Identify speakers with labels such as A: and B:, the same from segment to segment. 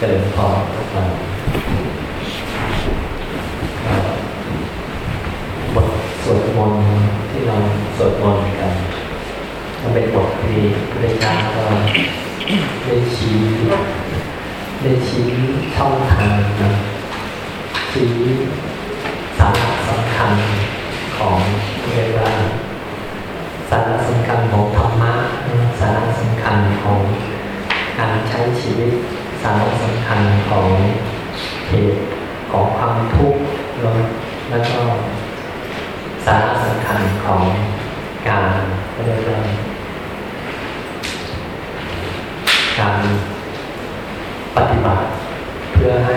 A: เจริญพรทุกท่านบทสวดมนต์ที่เราสวดมนต์กันมันเป็นบทที่พระเจ้าก็ได้ชี้ได้ชี้ช่องทางนะชี้สาระสำคัญของเรียกว่าสาระสำคัญของธรรมะสาระสำคัญของการใช้ชีวิต สาระสำคัญของเหตุของความทุกข์แล้วก็สาระสำคัญของการเรียกว่าการปฏิบัติเพื่อให้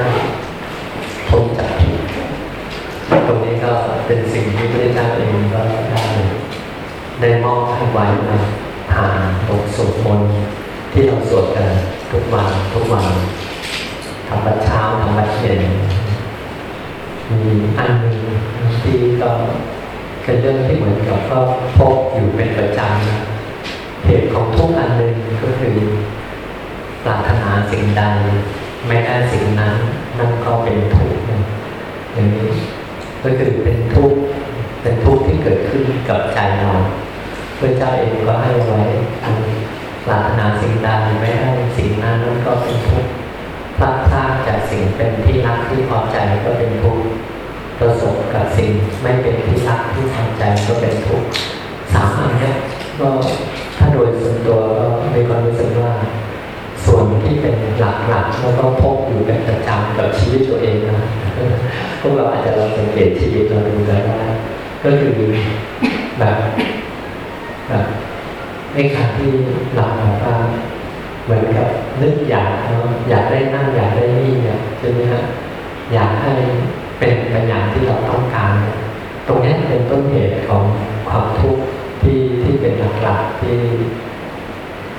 A: พ้นจากทุกข์ตรงนี้ก็เป็นสิ่งที่พระเจ้าเองก็ได้ได้มอบให้ไว้นะผ่านบทสวดมนต์ที่เราสวดกัน ทุกวันทุกวันทำบัดเช้าทำบัดเย็นมีอันหนึ่งที่ก็เป็นเรื่องที่เหมือนกับก็พบอยู่เป็นประจำเหตุของทุกอันหนึ่งก็คือปรารถนาสิ่งใด ไม่ได้สิ่งนั้นนั่นก็เป็นทุกข์นะอย่างนี้ก็คือเป็นทุกข์เป็นทุกข์ที่เกิดขึ้นกับใจเราพระเจ้าเองก็ให้ไว้อัน ปรารถนาสิ่งใดไม่ได้สิ่งนั้นนั่นก็เป็นทุกข์พลาดพลาดจากสิ่งเป็นที่รักที่พอใจก็เป็นทุกข์ประสบกับสิ่งไม่เป็นที่รักที่พอใจก็เป็นทุกข์สามอันนี้ก็ถ้าโดยส่วนตัวก็มีความรู้สึกว่า ส่วนที่เป็นหลักๆแล้วก็พบอยู่เป็นประจำกับชีวิตตัวเองนะพวกเราอาจจะลองสังเกตชีวิตเราดูได้ว่าก็คือแบบแบบ ในกาที่เราแบบว่าเหมือนกับนึกอยากเนาะอยากได้นั่นอยากได้นี่เนี่ยใช่ไหมฮะอยากให้เป็นไปอย่างที่เราต้องการ ตรงนี้เป็นต้นเหตุของความทุกข์ที่ที่เป็นหลักๆที่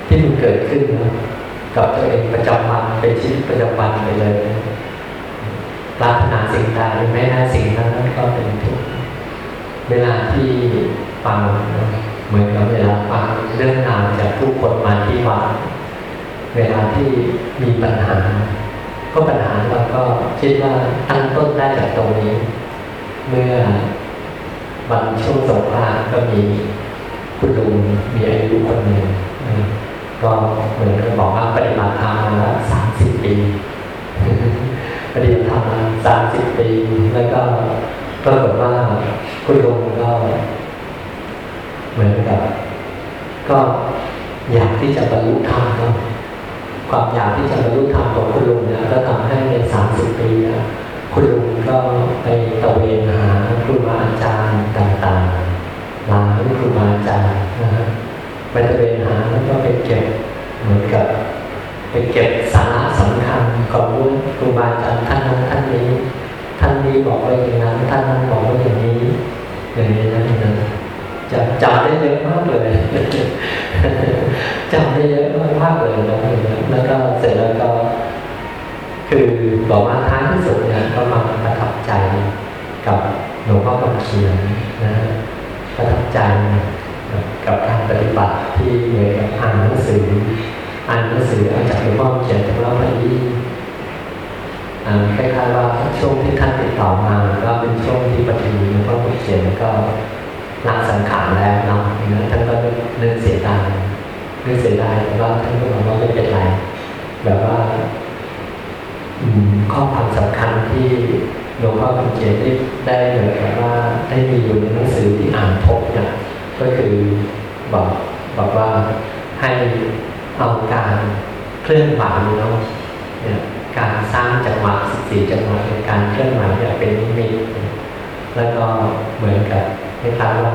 A: ที่มันเกิดขึ้นนะกับตัวเองประจำวันเป็นชีวิตประจำวันไปเลยปรารถนาสิ่งใดไม่ได้สิ่งนั้นก็เป็นทุกข์เวลาที่ฟังนะ เหมือนกับเวลาฟังเรื่องราวจากผู้คนมาที่วัดเวลาที่มีปัญหา ก็ปัญหาเราก็คิดว่าตั้งต้นได้จากตรงนี้ เมื่อวันช่วงสงกรานก็มีคุณลุงมีอายุคนหนึ่งก็เหมือนกับบอกว่าปฏิบัติธรรมมาแล้วสามสิบปีปฏิบัติธรรมมาสามสิบปี แล้วก็ปรากฏว่าคุณลุงก็ เหมือนกับ ก็อยากที่จะบรรลุธรรมความอยากที่จะบรรลุธรรมของคุณลุงนี่ยก็ทำให้ในสามสิบปีนี่ยคุณลุงก็ไปตะเวนหาครูบาอาจารย์ต่างๆมาครูบาอาจารย์นะฮะไปตะเวนหาแล้วก็ไปเก็บเหมือนกับ ไปเก็บสาระสำคัญของครูบาอาจารย์ท่านนั้นท่านนี้ ท่านนี้บอกว่าอย่างนั้นท่านนั้นบอกว่าอย่างนี้อย่างนี้นะนี่นะ จำจำได้เยอะมากเลยจำได้เยอะมากเลยนะแล้วก็เสร็จแล้วก็ คือบอกว่าท้ายที่สุดเนี่ยก็มาประทับใจกับหลวงพ่อคำเขียนนะประทับใจกับการปฏิบัติที่เหมือนกับอ่านหนังสืออ่านหนังสืออาจากหลวงพ่อเขียนจากเล่าพยีอ่าคล้ายๆว่าช่วงที่ท่านติดต่อมาก็เป็นช่วงที่ปฏิบัติหลวงพ่อเขียนก็ ลาสังขารแล้วเนาะท่านก็เนื่อเสียดายเนื่อเสียดายแต่ว่าท่านก็บอกว่าไม่เป็นไรแบบว่าข้อความสำคัญที่หลวงพ่อคำเขียนได้ได้เหมือนกับว่าได้มีอยู่ในหนังสือที่อ่านพบเนี่ยก็คือบอกบอกว่าให้เอาการเคลื่อนไหวเนาะเนี่ยการสร้างจังหวะสิบสี่จังหวะในการเคลื่อนไหวเนี่ยเป็นนิมิตแล้วก็เหมือนกับ คล้ายๆว่า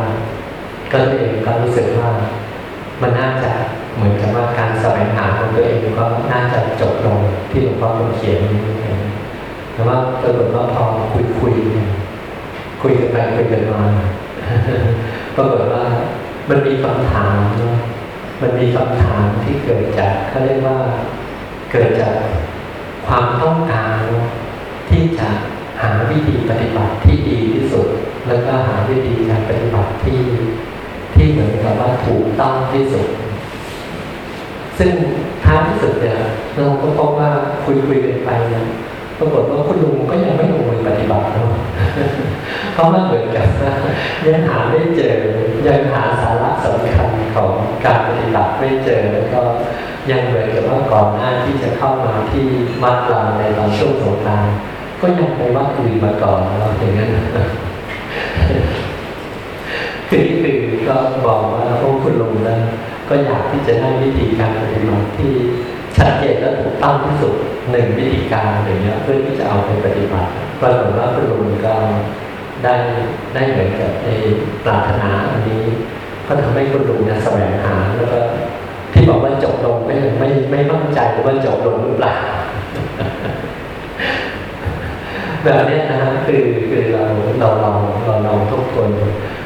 A: ก็เองก็รู้สึกว่ามันน่าจะเหมือนกับว่าการแสวงหาของตัวเองก็น่าจะจบลงที่หลวงพ่อเขียนนี้แต่ว่าปรากฏว่าพอคุยคุยคุยกันไปคุยกันมาปรากฏว่ามันมีคำถามเนามันมีคำถามที่เกิดจากเขาเรียกว่าเกิดจากความต้องการที่จะหาวิธีปฏิบัติที่ดีที่สุด แล้วก็หาวิธีการปฏิบัติที่ที่เหมือนกับว่าถูกต้องที่สุด ซึ่งท้ายที่สุดเนี่ยเราก็พบว่าคุยคุยกันไปนะปรากฏว่าคุณลุงก็ยังไม่ลงมือปฏิบัติเนาะเพราะว่าเหมือนกับว่ายังหาไม่เจอ ยังหาสาระสำคัญของการปฏิบัติไม่เจอแล้วก็ยังเหมือนกับว่าก่อนหน้าที่จะเข้ามาที่วัดเราในตอนช่วงสงกรานก็ยังไปวัดอื่นมาก่อนเราอย่างนั้น คือนี่คือก็บอกว่าพวกคุณลุงนะก็อยากที่จะได้วิธีการปฏิบัติที่ชัดเจนและถูกต้องที่สุดหนึ่งวิธีการอย่างเงี้ยเพื่อที่จะเอาไปปฏิบัติปรากฏว่าคุณลุงก็ได้ได้เหมือนกับในปรารถนาอันนี้ ก็ทำให้คุณลุงเนี่ยแสวงหาแล้วก็ที่บอกว่าจบลงไม่ไม่ไม่มั่นใจว่าจบลงหรือเปล่าแบบเนี้ยนะฮะคือคือเรา เราเราเราเราทุกคน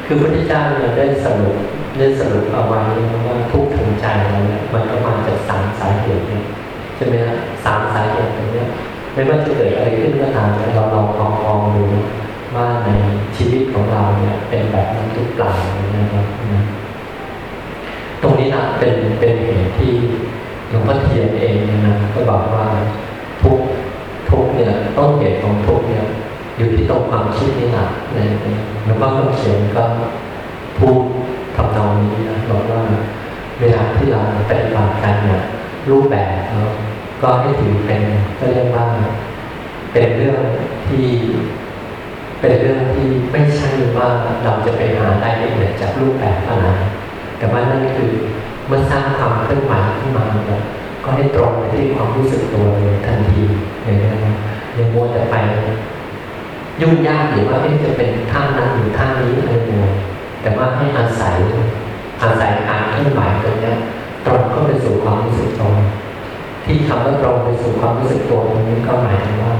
A: คือพระพุทธเจ้าเนี่ยได้สรุปได้สรุปเอาไว้ว่าทุกข์ทางใจเราเนี่ยมันก็มาจากสามสาเหตุเนี่ยใช่ไหมฮะสามสาเหตุตรงนี้ไม่ว่าจะเกิดอะไรขึ้นก็ตามเราลองมองมองดูว่าในชีวิตของเราเนี่ยเป็นแบบนั้นหรือเปล่านะครับตรงนี้นะเป็นเป็นเหตุที่หลวงพ่อเทียนเองนะก็บอกว่าทุกทุกเนี่ยต้นเหตุของทุกเนี่ย อยู่ที่ตรงความคิดนี่แหละในหลวงพ่อคำเขียนก็พูดทำนองนี้นะบอกว่าเวลาที่เราปฏิบัติกันเนี่ยรูปแบบเนาะก็ให้ถือเป็นก็เรียกว่า เป็นเรื่องที่เป็นเรื่องที่ไม่ใช่ว่าเราจะไปหารายละเอียดจากรูปแบบอะไรแต่ว่านั่นคือเมื่อสร้างความเคลื่อนไหวขึ้นมาเนี่ยก็ให้ตรงไปที่ความรู้สึกตัวเลยทันทีอย่างนี้นะยังมัวแต่ไป ยุ่งยากหรือว่าจะเป็นท่านั้นหรือท่านี้อะไรอย่างเงี้ยแต่ว่าให้อาศัยอาศัยการเคลื่อนไหวตรงนี้ตรงเข้าไปสู่ความรู้สึกตรงที่คำว่าตรงไปสู่ความรู้สึกตัวตรงนี้ก็หมายถึงว่า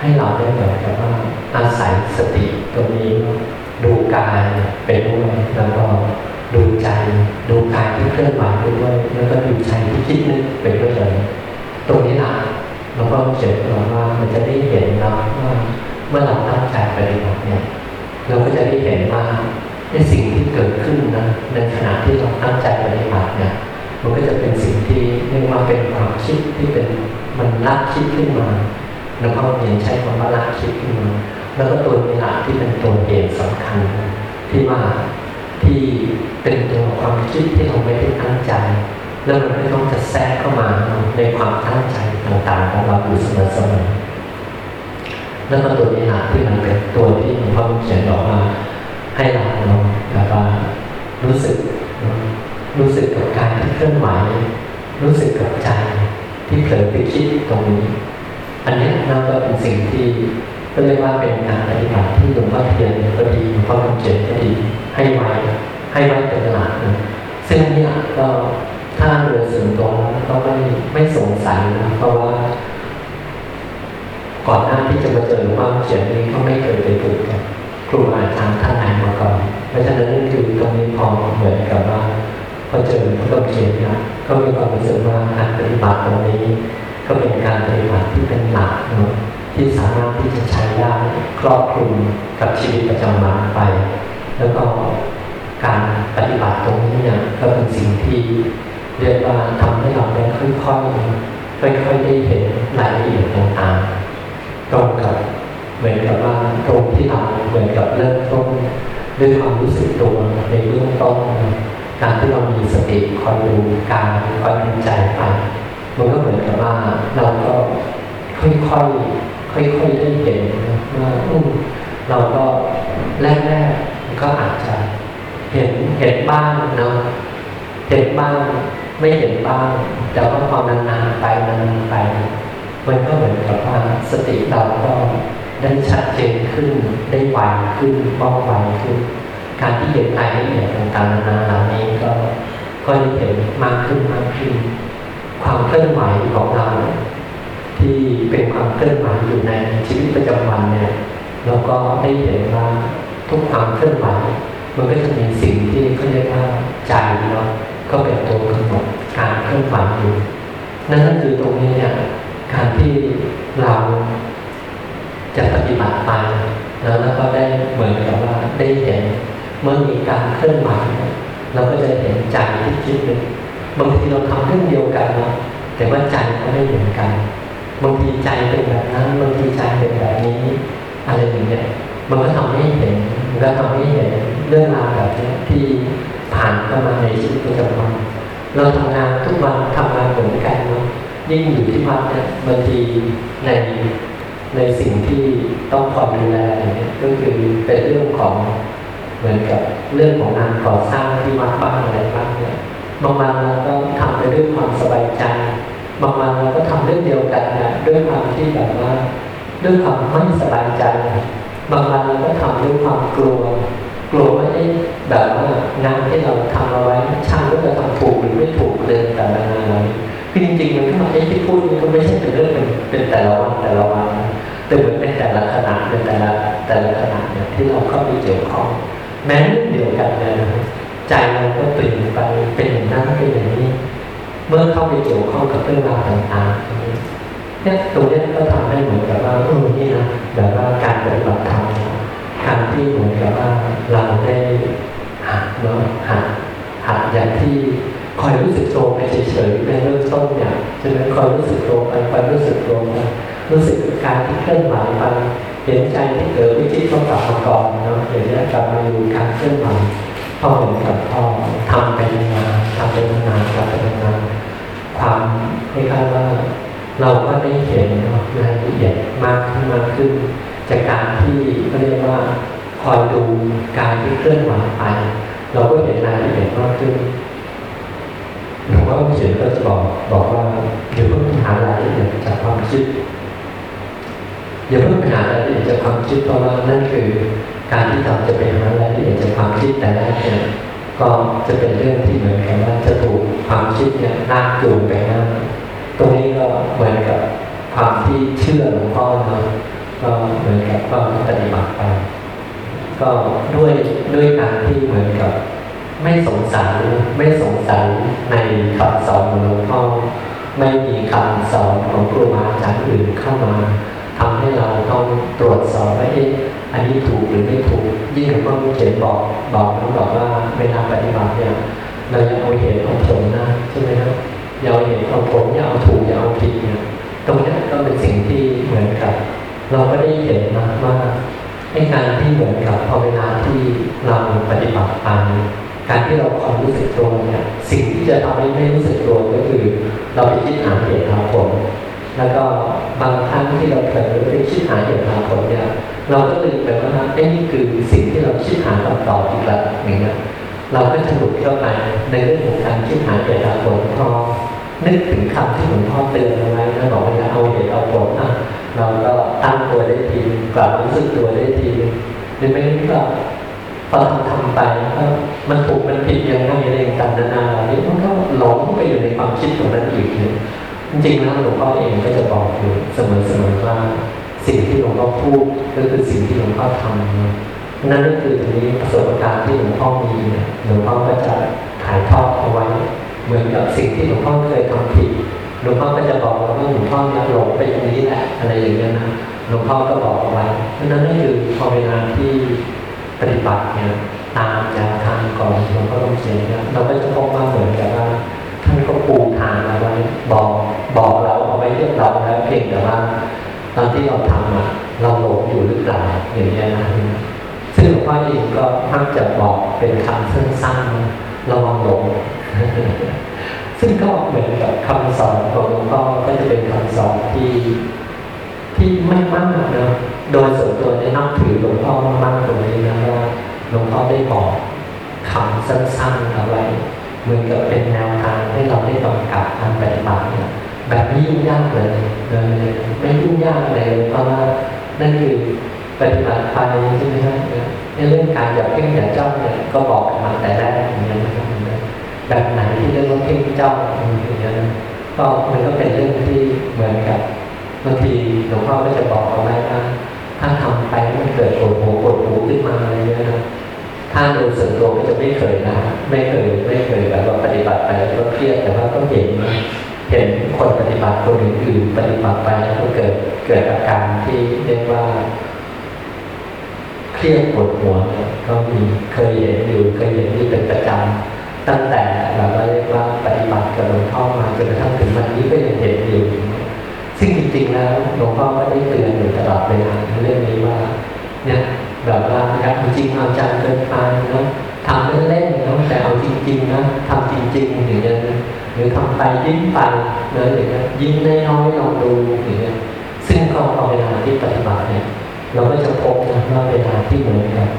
A: ให้เราได้เหมือนกับว่าอาศัยสติตรงนี้ดูกายไปด้วยแล้วก็ดูใจดูกายที่เคลื่อนไหวไปด้วยแล้วก็ดูใจที่คิดนึกไปด้วยเลยตรงนี้นะเราก็เขียนเราว่ามันจะได้เห็นเนาะว่า เมื่อเราตั้งใจปฏิบัติเนี่ยเราก็จะได้เห็นว่าในสิ่งที่เกิดขึ้นนะในขณะที่เราตั้งใจปฏิบัติเนี่ยมันก็จะเป็นสิ่งที่เรียกว่าเป็นความคิดที่เป็นมันลักคิดขึ้นมาแล้วก็เรียนใช้คำว่าลักคิดขึ้นมาแล้วก็ตัวนี้ละที่เป็นตัวเหตุสำคัญ ที่ว่าที่เป็นตัวความคิดที่เราไม่ได้ตั้งใจ แล้วมันไม่ต้องจะแทรกเข้ามาในความตั้งใจต่างๆของเราอยู่เสมอๆ แล้วก็ตัวนี้หละที่มันเป็นตัวที่หลวงพ่อเขียนบอกว่าให้เราเนาะแบบว่ารู้สึก รู้สึกกับการที่เคลื่อนไหวรู้สึกกับใจที่เผลอไปคิดตรงนี้ อันนี้นั่นก็เป็นสิ่งที่ก็เรียกว่าเป็นการปฏิบัติที่หลวงพ่อเทียนก็ดีหลวงพ่อคำเขียนก็ดีให้ไว้ให้ไว้เป็นหลักนะซึ่งเนี่ยก็ถ้าโดยส่วนตัวก็ไม่ไม่สงสัยนะเพราะว่า ก่อนหน้าที่จะมาเจอหลวงพ่อเขียนนี้ก็ไม่เคยไปฝึกกับครูอาจารย์ท่านไหนมาก่อน เพราะฉะนั้นคือตรงนี้พอเหมือนกับว่าพอเจอพระคำเขียนนะก็มีความรู้สึกว่าการปฏิบัติตรงนี้ ก็เป็นการปฏิบัติที่เป็นหลักเนาะที่สามารถที่จะใช้ได้ครอบคลุมกับชีวิตประจำวันไป แล้วก็การปฏิบัติตรงนี้เนี่ยก็เป็นสิ่งที่เรียกว่าทำให้เราได้ค่อยๆค่อยๆได้เห็นรายละเอียดต่างๆ ตรงกับเหมือนกับว่าตรงที่เราเหมือนกับเริ่มต้นด้วยความรู้สึกตัวในเบื้องต้นการที่เรามีสติคอยดูกายคอยดูใจไปมันก็เหมือนกับว่าเราก็ค่อยๆค่อยๆได้เห็นว่าอืมเราก็แรกๆก็อาจจะเห็นเห็นบ้างเนาะเห็นบ้างไม่เห็นบ้างแต่ว่าพอนานๆไปนานๆไป มันก็เหมือนกับว่าสติเราก็ได้ชัดเจนขึ้น ได้ไวขึ้นว่องไวขึ้น การที่เห็นรายละเอียดต่างๆนานาเหล่านี้ก็ก็ได้เห็นมากขึ้นมากขึ้น ความเคลื่อนไหวของเรา ที่เป็นความเคลื่อนไหวอยู่ในชีวิตประจำวันเนี่ยเราก็ได้เห็นว่าทุกความเคลื่อนไหวมันก็จะมีสิ่งที่เขาเรียกว่าใจเนาะก็เป็นตัวกำหนดการเคลื่อนไหวอยู่นั่นก็คือตรงนี้เนี่ย การที่เราจะปฏิบัติไปแล้วเราก็ได้เหมือนกับว่าได้เห็นเมื่อมีการเคลื่อนไหวเราก็จะเห็นใจที่คิดนึกบางทีเราทำเรื่องเดียวกันนะแต่ว่าใจก็ไม่เหมือนกัน บางทีใจเป็นแบบนั้นบางทีใจเป็นแบบนี้ อะไรอย่างเงี้ยมันก็ทำให้เห็นมันก็ทำให้เห็นเรื่องราวแบบเนี้ยที่ผ่านเข้ามาในชีวิตประจำวันเราทำงานทุกวันทำงานเหมือนกันเนาะ ยิ่งอยู่ที่วัดเนี่ยบางทีในในสิ่งที่ต้องความดูแลเนี่ยก็คือเป็นเรื่องของเหมือนกับเรื่องของงานก่อสร้างที่วัดบ้างอะไรบ้างเนี่ยบางวันเราก็ทำไปด้วยความสบายใจบางวันเราก็ทำเรื่องเดียวกันนะด้วยความที่แบบว่าด้วยความไม่สบายใจ บางวันเราก็ทำด้วยความกลัว กลัวว่าเอ๊ะแบบว่างานที่เราทำเอาไว้ช่างก็จะทำถูกหรือไม่ถูกเดินแต่ละงานเรา คือจริงๆมันก็มาเอ๊ะที่พูดนี่ก็ไม่ใช่เป็นเรื่องเป็นแต่ละวันแต่ละวันแต่เหมือนเป็นแต่ละขณะเป็นแต่ละแต่ละขณะเนี่ยที่เราเข้าไปเกี่ยวข้องแม้เรื่องเดียวกันเลยนะใจเราก็เปลี่ยนไปเป็นอย่างนั้นเป็นอย่างนี้ เมื่อเข้าไปเกี่ยวข้องกับเรื่องราวต่างๆเนี่ยตรงนี้ก็ทำให้เหมือนกับว่าเออนี่นะแบบว่าการปฏิบัติธรรมการที่เหมือนกับว่าเราได้หัดเนาะหัดหัดอย่างที่ คอยรู้สึกตัวไปเฉยๆในเริ่มต้นเนี่ยใช่ไหมคอยรู้สึกตัวไปคอยรู้สึกตัวไปรู้สึกการที่เคลื่อนไหวไปเห็นใจที่เกิดวิจิตต้องกลับมาก่อนเนาะเดี๋ยวนี้กลับมาอยู่การเคลื่อนไหวพอเหมือนกับพ่อทำไปนานทำไปนานทำไปนานความคล้ายๆว่าเราก็ได้เห็นรายละเอียดมากขึ้นมากขึ้น จากการที่เขาเรียกว่าคอยดูกายที่เคลื่อนไหวไป เราก็เห็นรายละเอียดมากขึ้น หลวงพ่อเขียนก็จะบอกบอกว่าอย่าเพิ่งหารายละเอียดจากความคิดอย่าเพิ่งหารายละเอียดจากความคิดเพราะว่านั่นคือการที่เราจะไปหารายละเอียดจากความคิดแต่แรกเนี่ยก็จะเป็นเรื่องที่เหมือนกันว่าจะถูกความคิดเนี่ยลากจูงไปหน้าตรงนี้ก็เหมือนกับความที่เชื่อหลวงพ่อเนาะก็เหมือนกับก็ปฏิบัติไปก็ด้วยด้วยการที่เหมือนกับ ไม่สงสัยไม่สงสัยในคำสอนของหลวงพ่อไม่มีคำสอนของครูบาอาจารย์อื่นเข้ามาทำให้เราต้องตรวจสอบว่าเอ๊ะอันนี้ถูกหรือไม่ถูก ยิ่งหลวงพ่อเขียนบอกบอกนะบอกว่าเวลาปฏิบัติเนี่ยเราอย่าเอาเหตุเอาผลนะใช่ไหมครับอย่าเอาเหตุเอาผลอย่าเอาถูกอย่าเอาผิดเนี่ยตรงนี้ก็เป็นสิ่งที่เหมือนกับ เราก็ได้เห็นนะว่าไอ้การที่เหมือนกับพอเวลาที่เราปฏิบัติตาม การที่เราความรู้สึกตัวเนี่ยสิ่งที่จะทำให้ไม่รู้สึกตัวก็คือ เราไปคิดหาเหตุหาผลแล้วก็บางครั้งที่เราเผลอไปคิดหาเหตุหาผลเนี่ยเราก็ลืมไปว่าไอ้นี่คือสิ่งที่เราคิดหาคำตอบอีกแล้วอย่างเงี้ยเราก็จะหลุดเข้าไปในเรื่องของการคิดหาเหตุหาผลพอนึกถึงคำที่หลวงพ่อเตือนเอาไว้นะบอกว่าเอาเหตุเอาผลอะเราก็ตั้งตัวได้ทีกลับรู้สึกตัวได้ทีหรือไม่ก็ พอทำทำไปก็มันถูกมันผิดยังไงอะไรต่างๆนานาเหล่านี้มันก็หลงไปอยู่ในความคิดของนั้นอีกเนี่ยจริงๆแล้วหลวงพ่อเองก็จะบอกอยู่เสมอๆว่าสิ่งที่หลวงพ่อพูดก็คือสิ่งที่หลวงพ่อทำนั่นก็คือตรงนี้ประสบการณ์ที่หลวงพ่อมีเนี่ยหลวงพ่อก็จะถ่ายทอดเอาไว้ เหมือนกับสิ่งที่หลวงพ่อเคยทำผิดหลวงพ่อก็จะบอกว่าหลวงพ่อเนี่ยหลงไปตรงนี้แหละอะไรอย่างเงี้ยนะหลวงพ่อก็บอกเอาไว้นั้นนั่นคือพอเวลาที่ ปฏิบัติเนี่ยตามแนวทางก่อนหลวงพ่อต้องเขียนเราก็จะพบว่าเหมือนกับว่าท่านก็ปูทางเอาไว้บอกบอกเราเอาไว้เรียบร้อยแล้วเพียงแต่ว่า ตอนที่เราทำอะเราหลงอยู่หรือเปล่าอย่างเงี้ยนะซึ่งหลวงพ่อเองก็มักจะบอกเป็นคำสั้นๆระวังหลงซึ่งก็เหมือนกับคำสอนของหลวงพ่อก็จะเป็นคำสอนที่ ที่ไม่มากนเนาะโดยส่วนตัวได้นับถือหลวงพ่อมากๆตรงนี้นะว่าหลวงพ่อได้บอกคำสั้นๆเอาไว้เหมือนกับเป็นแนวทางให้เราได้กำกับการปฏิบัติเนี่ยแบบไม่ยุ่งยากเลยเลยไม่ยุ่งยากเลยเพราะว่านั่นคือปฏิบัติไปใช่ไหมครับในเรื่องการอย่าเพ่งอย่าจ้องเนี่ยก็บอกกันมาแต่แรกอย่างนี้ยนะครับแบบไหนที่เรียกว่าเพ่งจ้องอย่างเงี้ยนะก็มันก็เป็นเรื่องที่เหมือนกับ บางทีหลวงพ่อก็จะบอกเอาไว้ว่าถ้าทำไปมันเกิดปวดหัวปวดหูขึ้นมาอะไรเงี้ยนะถ้าโดยส่วนตัวก็จะไม่เคยนะไม่เคยไม่เคยแบบว่าปฏิบัติไปแล้วก็เครียดแต่ว่าก็เห็นเห็นคนปฏิบัติคนอื่นๆปฏิบัติไปแล้วก็เกิดเกิดอาการที่เรียกว่า เครียดปวดหัวก็มีเคยเห็นอยู่เคยเห็นอยู่เป็นประจำตั้งแต่แบบว่าเรียกว่าปฏิบัติกับหลวงพ่อมาจนกระทั่งถึงวันนี้ก็ยังเห็นอยู่ ซึ่งจริงๆแล้วหลวงพ่อก็ได้เตือนอยู่ตลอดเวลาเรื่องนี้ว่าเนี่ยแบบว่าอยากจริงเอาจังเกินไปนะทำเล่นๆนะแต่เอาจริงๆนะทำจริงๆอย่างเงี้ยหรือทำไปยิ้มไปเนอะอย่างเงี้ยยิ้มน้อยๆลองดูอย่างเงี้ยซึ่งก็พอเวลาที่ปฏิบัติเนี่ยเราก็จะพบนะว่าเวลาที่เหมือนกัน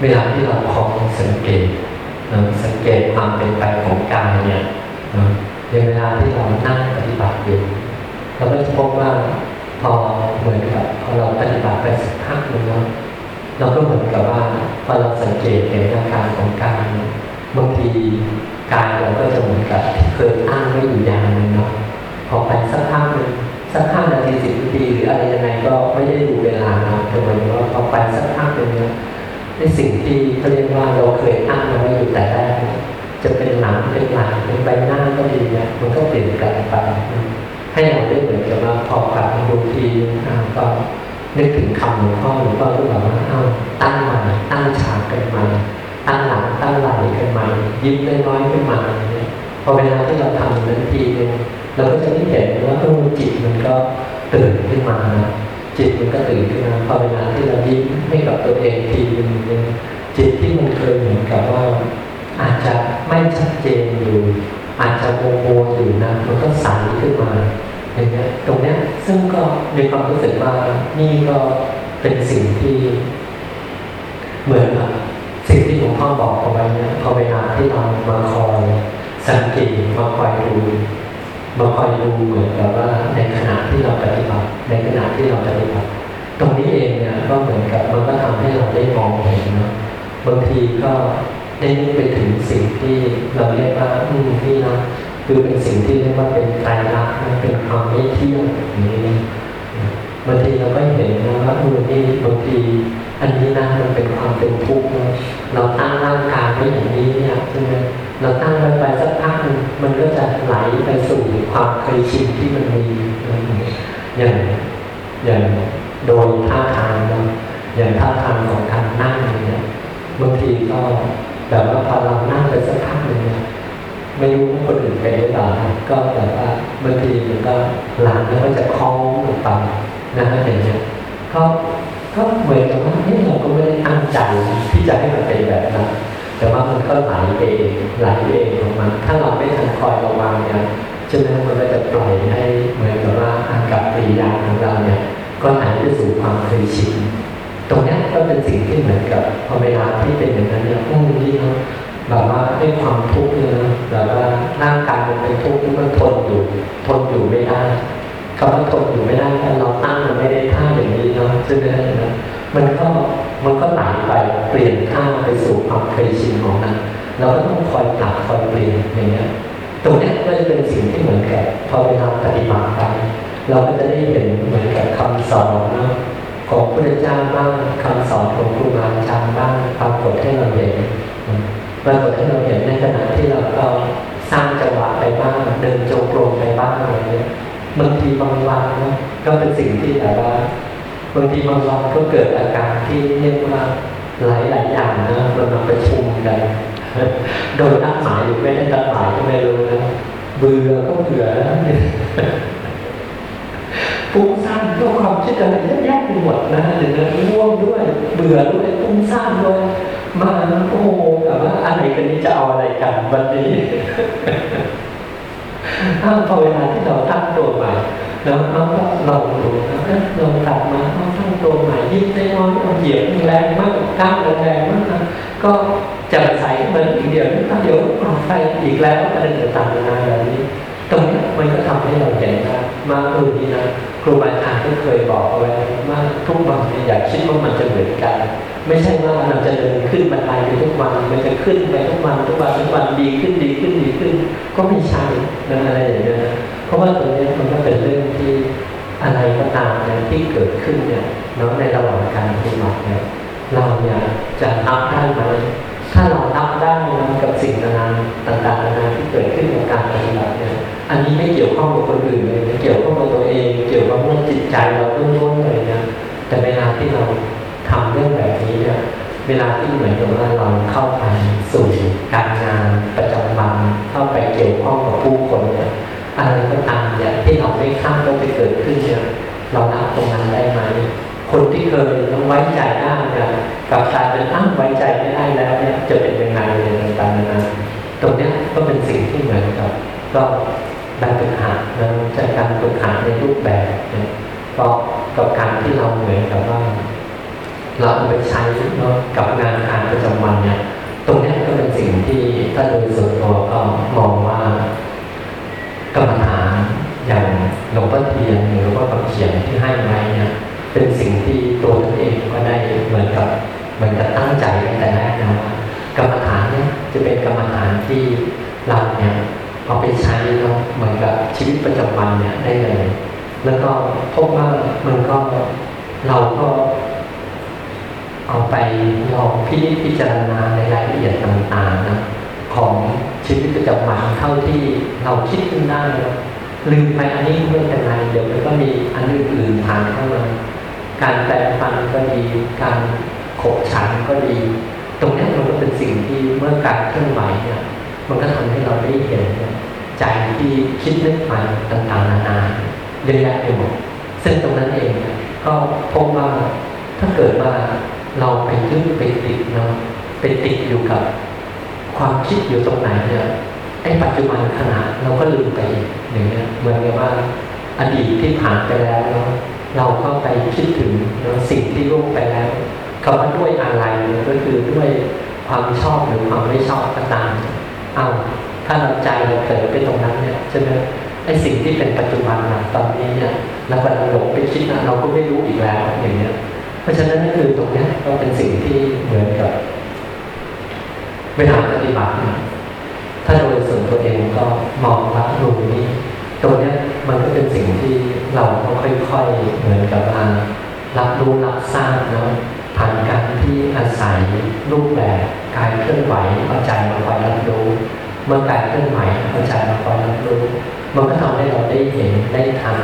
A: เวลาที่เราคอยสังเกตนะสังเกตความเป็นไปของกายเนี่ยในเวลาที่เรานั่งปฏิบัติอยู่เราก็จะพบว่า พอเหมือนกับพอเราปฏิบัติไปสักพักหนึ่งเนาะเราก็เหมือนกับว่าพอ เราสังเกตเห็นอาการของกายบางทีกายเราก็จะเหมือนกับที่เคยอ้างไว้อยู่อย่างหนึ่งเนาะพอไปสักพักหนึ่งสักห้านาทีสิบนาทีหรืออะไรยังไงก็ไม่ได้ดูเวลาเนาะแต่เหมือนว่าพอไปสักพักหนึ่งเนี่ยในสิ่งที่เขาเรียกว่าเราเคยอ้างเอาไว้อยู่แต่แรกจะเป็นหลังเป็นหลังเป็นใบหน้าก็ดีเนี่ยมันก็เปลี่ยนแปลงไปให้เราได้เหมือนกับว่าพอกลับมาดูทีอ้าวก็นึกถึงคำหลวงพ่อหลวงพ่อก็บอกว่าอ้าวตั้งมาตั้งฉาก กันมาตั้งหลังตั้งไหล่กันมายิ้มน้อยๆขึ้นมาเนี่ยพอเวลาที่เราทำนั้นทีนึงเราก็จะได้เห็นว่าเออจิตมันก็ตื่นขึ้นมาจิตมันก็ตื่นขึ้นมาพอเวลาที่เรายิ้มให้กับตัวเองทีนึงเนี่ยจิตที่มันเคยเหมือนกับว่า อาจจะไม่ชัดเจนอยู่ อาจจะโมโมอยู่นะมันก็ใสขึ้นมาอย่างเงี้ยตรงเนี้ยซึ่งก็มีความรู้สึกว่านี่ก็เป็นสิ่งที่ เหมือนกับ สิ่งที่หลวงพ่อบอกเอาไว้เนี่ยพอเวลาที่เรามาคอยสังเกตมาคอยดูมาคอยดูเหมือนกับว่าในขณะที่เราปฏิบัติ ในขณะที่เราปฏิบัติ ตรงนี้เองเนี่ยก็เหมือนกับมันก็ทำให้เราได้มองเห็นนะบางทีก็ได้นึกไปถึงสิ่งที่เราเรียกว่าอืมนี่นะคือเป็นสิ่งที่เรียกว่าเป็นไตรลักษณ์เป็นความไม่เที่ยงอย่างนี้นะบางทีเราก็เห็นนะว่าเออนี่บางทีอันนี้นะมันเป็นความเป็นทุกข์ เราตั้งร่างกายไว้อย่างนี้เนี่ยใช่ไหมเราตั้งไว้ไปสักพักหนึ่งมันก็จะไหลไปสู่ความเคยชินที่มันมีนะอย่างอย่างโดยท่าทางเนาะอย่างท่าทางของการนั่งเนี่ยบางทีก็แบบว่าพอเรานั่งไปสักพักหนึ่งเนี่ยไม่รู้คนอื่นเป็นหรือเปล่าก็แบบว่าบางทีมันก็หลังแล้วก็จะคล้องลงไปนะฮะอย่างเงี้ยก็ ก็เหมือนกับว่าเฮ้ยเราก็ไม่ได้ตั้งใจที่จะให้มันเป็นแบบนั้นแต่ว่ามันก็ไหลไปเองไหลไปเองของมันถ้าเราไม่ทันคอยระวังเนี่ยฉะนั้นมันก็จะปล่อยให้เหมือนกับว่าอากับปริยาของเราเนี่ยก็ไหลไปสู่ความเคยชินตรงนี้ก็เป็นสิ่งที่เหมือนกับพอเวลาที่เป็นอย่างนั้นเนี่ยพวกนี้เนาะแบบว่าให้ความทุกข์เนี่ยแบบว่าร่างกายมันเป็นทุกข์ที่มันทนอยู่ ทนอยู่ไม่ได้ คำว่าทนอยู่ไม่ได้ถ้าเราตั้งมันไม่ได้ท่าอย่างนี้เนาะใช่ไหมนะมันก็มันก็ไหลไปเปลี่ยนท่าไปสู่ความเคยชินของนั้นเราก็ต้องคอยปรับคอยเปลี่ยนอย่างเงี้ยตรงนี้ก็จะเป็นสิ่งที่เหมือนกับพอเวลาปฏิบัติไปเราก็จะได้เห็นเหมือนกับคำสอนเนาะของพระเจ้าบ้างคำสอนของครูบาอาจารย์บ้างปรากฏให้เราเห็นปรากฏให้เราเห็นในขณะที่เราก็สร้างจังหวะไปบ้างเดินจงกรมไปบ้างอะไรเงี้ย บางทีบางวันนะก็เป็นสิ่งที่แบบว่าบางทีบางวันก็เกิดอาการที่เรียกว่าหลายหลายอย่างนะมันมาประชุมกันโดยนัดหมายหรือไม่ได้นัดหมายก็ไม่รู้นะเบื่อก็เบื่อแล้วฟุ้งซ่านด้วยความคิดอะไรเยอะแยะไปหมดนะหรือง่วงด้วย เบื่อด้วยฟุ้งซ่านด้วยมาโอ้โหแบบว่าอะไรกันนี้จะเอาอะไรกันวันนี้ ถ้าพอเวลาที่เราตั้งตัวใหม่แล้วเราก็ลองดูแล้วก็ลองกลับมาเอาตั้งตัวใหม่ยิ้มน้อยเอาเหยียบแรงมากก้ามแรงมากก็จะใส่เหมือนอีกเดียวนึงเดี๋ยวเอาไฟอีกแล้วอะไรต่างๆนานาแบบนี้ตรงนี้มันก็ทำให้เราใหญ่ มาเออนี่นะครูบาอาจารย์ที่เคยบอกเอาไว้ว่าทุกวันอย่าคิดว่ามันจะเหมือนกัน ไม่ใช่ว่าเราจะเดินขึ้นบันไดไปทุกวันมันจะขึ้นไปทุกวันทุกวันทุกวันดีขึ้นดีขึ้นดีขึ้น ก็ไม่ใช่นะอะไรอย่างเงี้ยนะเพราะว่าตรงนี้มันก็เป็นเรื่องที่อะไรก็ตามเนี่ยที่เกิดขึ้นเนี่ยเนาะในระหว่างการปฏิบัติเนี่ยเราเนี่ยจะนับได้ไหมถ้าเรานับได้นะกับสิ่งนานาต่างๆนานาที่เกิดขึ้นกับการปฏิบัติเนี่ย อันนี้ไม่เกี่ยวข้องกับคนอื่นเลยนะเกี่ยวข้องกับตัวเอง เกี่ยวกับเรื่องจิตใจเราล้นเลยนะแต่เวลาที่เราทำเรื่องแบบนี้เนี่ยเวลาที่เหมือนกับว่าเราเข้าไปสู่การงานประจำวันเข้าไปเกี่ยวข้องกับผู้คนเนี่ยอะไรก็ตามเนี่ยที่เราไม่คาดว่าจะเกิดขึ้นเนี่ยเรารับตรงนั้นได้ไหมคนที่เคยต้องไว้ใจได้เนี่ยกลับกลายเป็นอ้าวไว้ใจไม่ได้แล้วเนี่ยจะเป็นยังไงในต่างๆนานตรงเนี้ยก็เป็นสิ่งที่เหมือนกับก็ ได้ฝึกหัดนะจากการฝึกหัดในรูปแบบเนี่ยก็กับการที่เราเหมือนกับว่า เราเอาไปใช้เนาะกับงานการประจำวันเนี่ย ตรงนี้ก็เป็นสิ่งที่ถ้าโดยส่วนตัวก็มองว่ากรรมฐานอย่างหลวงพ่อเทียนหรือว่าคำเขียนที่ให้ไว้เนี่ยเป็นสิ่งที่ตัวท่านเองก็ได้เหมือนกับเหมือนกับตั้งใจตั้งแต่แรกนะว่ากรรมฐานเนี่ยจะเป็นกรรมฐานที่เราเนี่ย เอาไปใช้เนาะเหมือนกับชีวิตประจำวันเนี่ยได้เลย แล้วก็พบว่ามันก็เราก็เอาไปลองพิจิตพิจารณาในรายละเอียดต่างๆนะของชีวิตประจำวันเท่าที่เราคิดขึ้นได้นะลืมไปอันนี้เมื่อเป็นไรเดี๋ยวมันก็มีอันอื่นๆผ่านเข้ามาการแปลงฟันก็ดี การขบฉันก็ดี ตรงนี้มันก็เป็นสิ่งที่เมื่อการเคลื่อนไหวเนี่ย มันก็ทำให้เราได้เห็นใจที่คิดนึกไปต่างๆนานาเยอะแยะไปหมดซึ่งตรงนั้นเองก็พบว่าถ้าเกิดว่าเราไปยึดไปติดเนาะไปติดอยู่กับ ความคิดอยู่ตรงไหนเนี่ยไอ้ปัจจุบันขณะเราก็ลืมไปอีกอย่างเงี้ยเหมือนกับว่าอดีตที่ผ่านไปแล้วเนาะเราก็ไปคิดถึงเนาะสิ่งที่ล่วงไปแล้วคำว่าด้วยอะไรเนี่ยก็คือด้วยความชอบหรือความไม่ชอบก็ตาม เอาถ้าเราใจเราเกิดไปตรงนั้นเนี่ยใช่ไหมไอ้สิ่งที่เป็นปัจจุบันนะตอนนี้เนี่ยเรากำลังหลงไปคิดนะเราก็ไม่รู้อีกแล้วอย่างเงี้ย เพราะฉะนั้นก็คือตรงนี้ก็เป็นสิ่งที่เหมือนกับเวลาปฏิบัตินี่ยถ้าโดยส่วนตัวเองก็มองรับรู้นี้ตรงนี้มันก็เป็นสิ่งที่เราก็ค่อยๆเหมือนกับว่ารับรู้รับทราบเนาะ ผ่านการที่อาศัยรูปแบบกายเคลื่อนไหวเอาใจมาคอยรับรู้ เมื่อกายเคลื่อนไหวเอาใจมาคอยรับรู้ มันก็ทำให้เราได้เห็นได้ทัน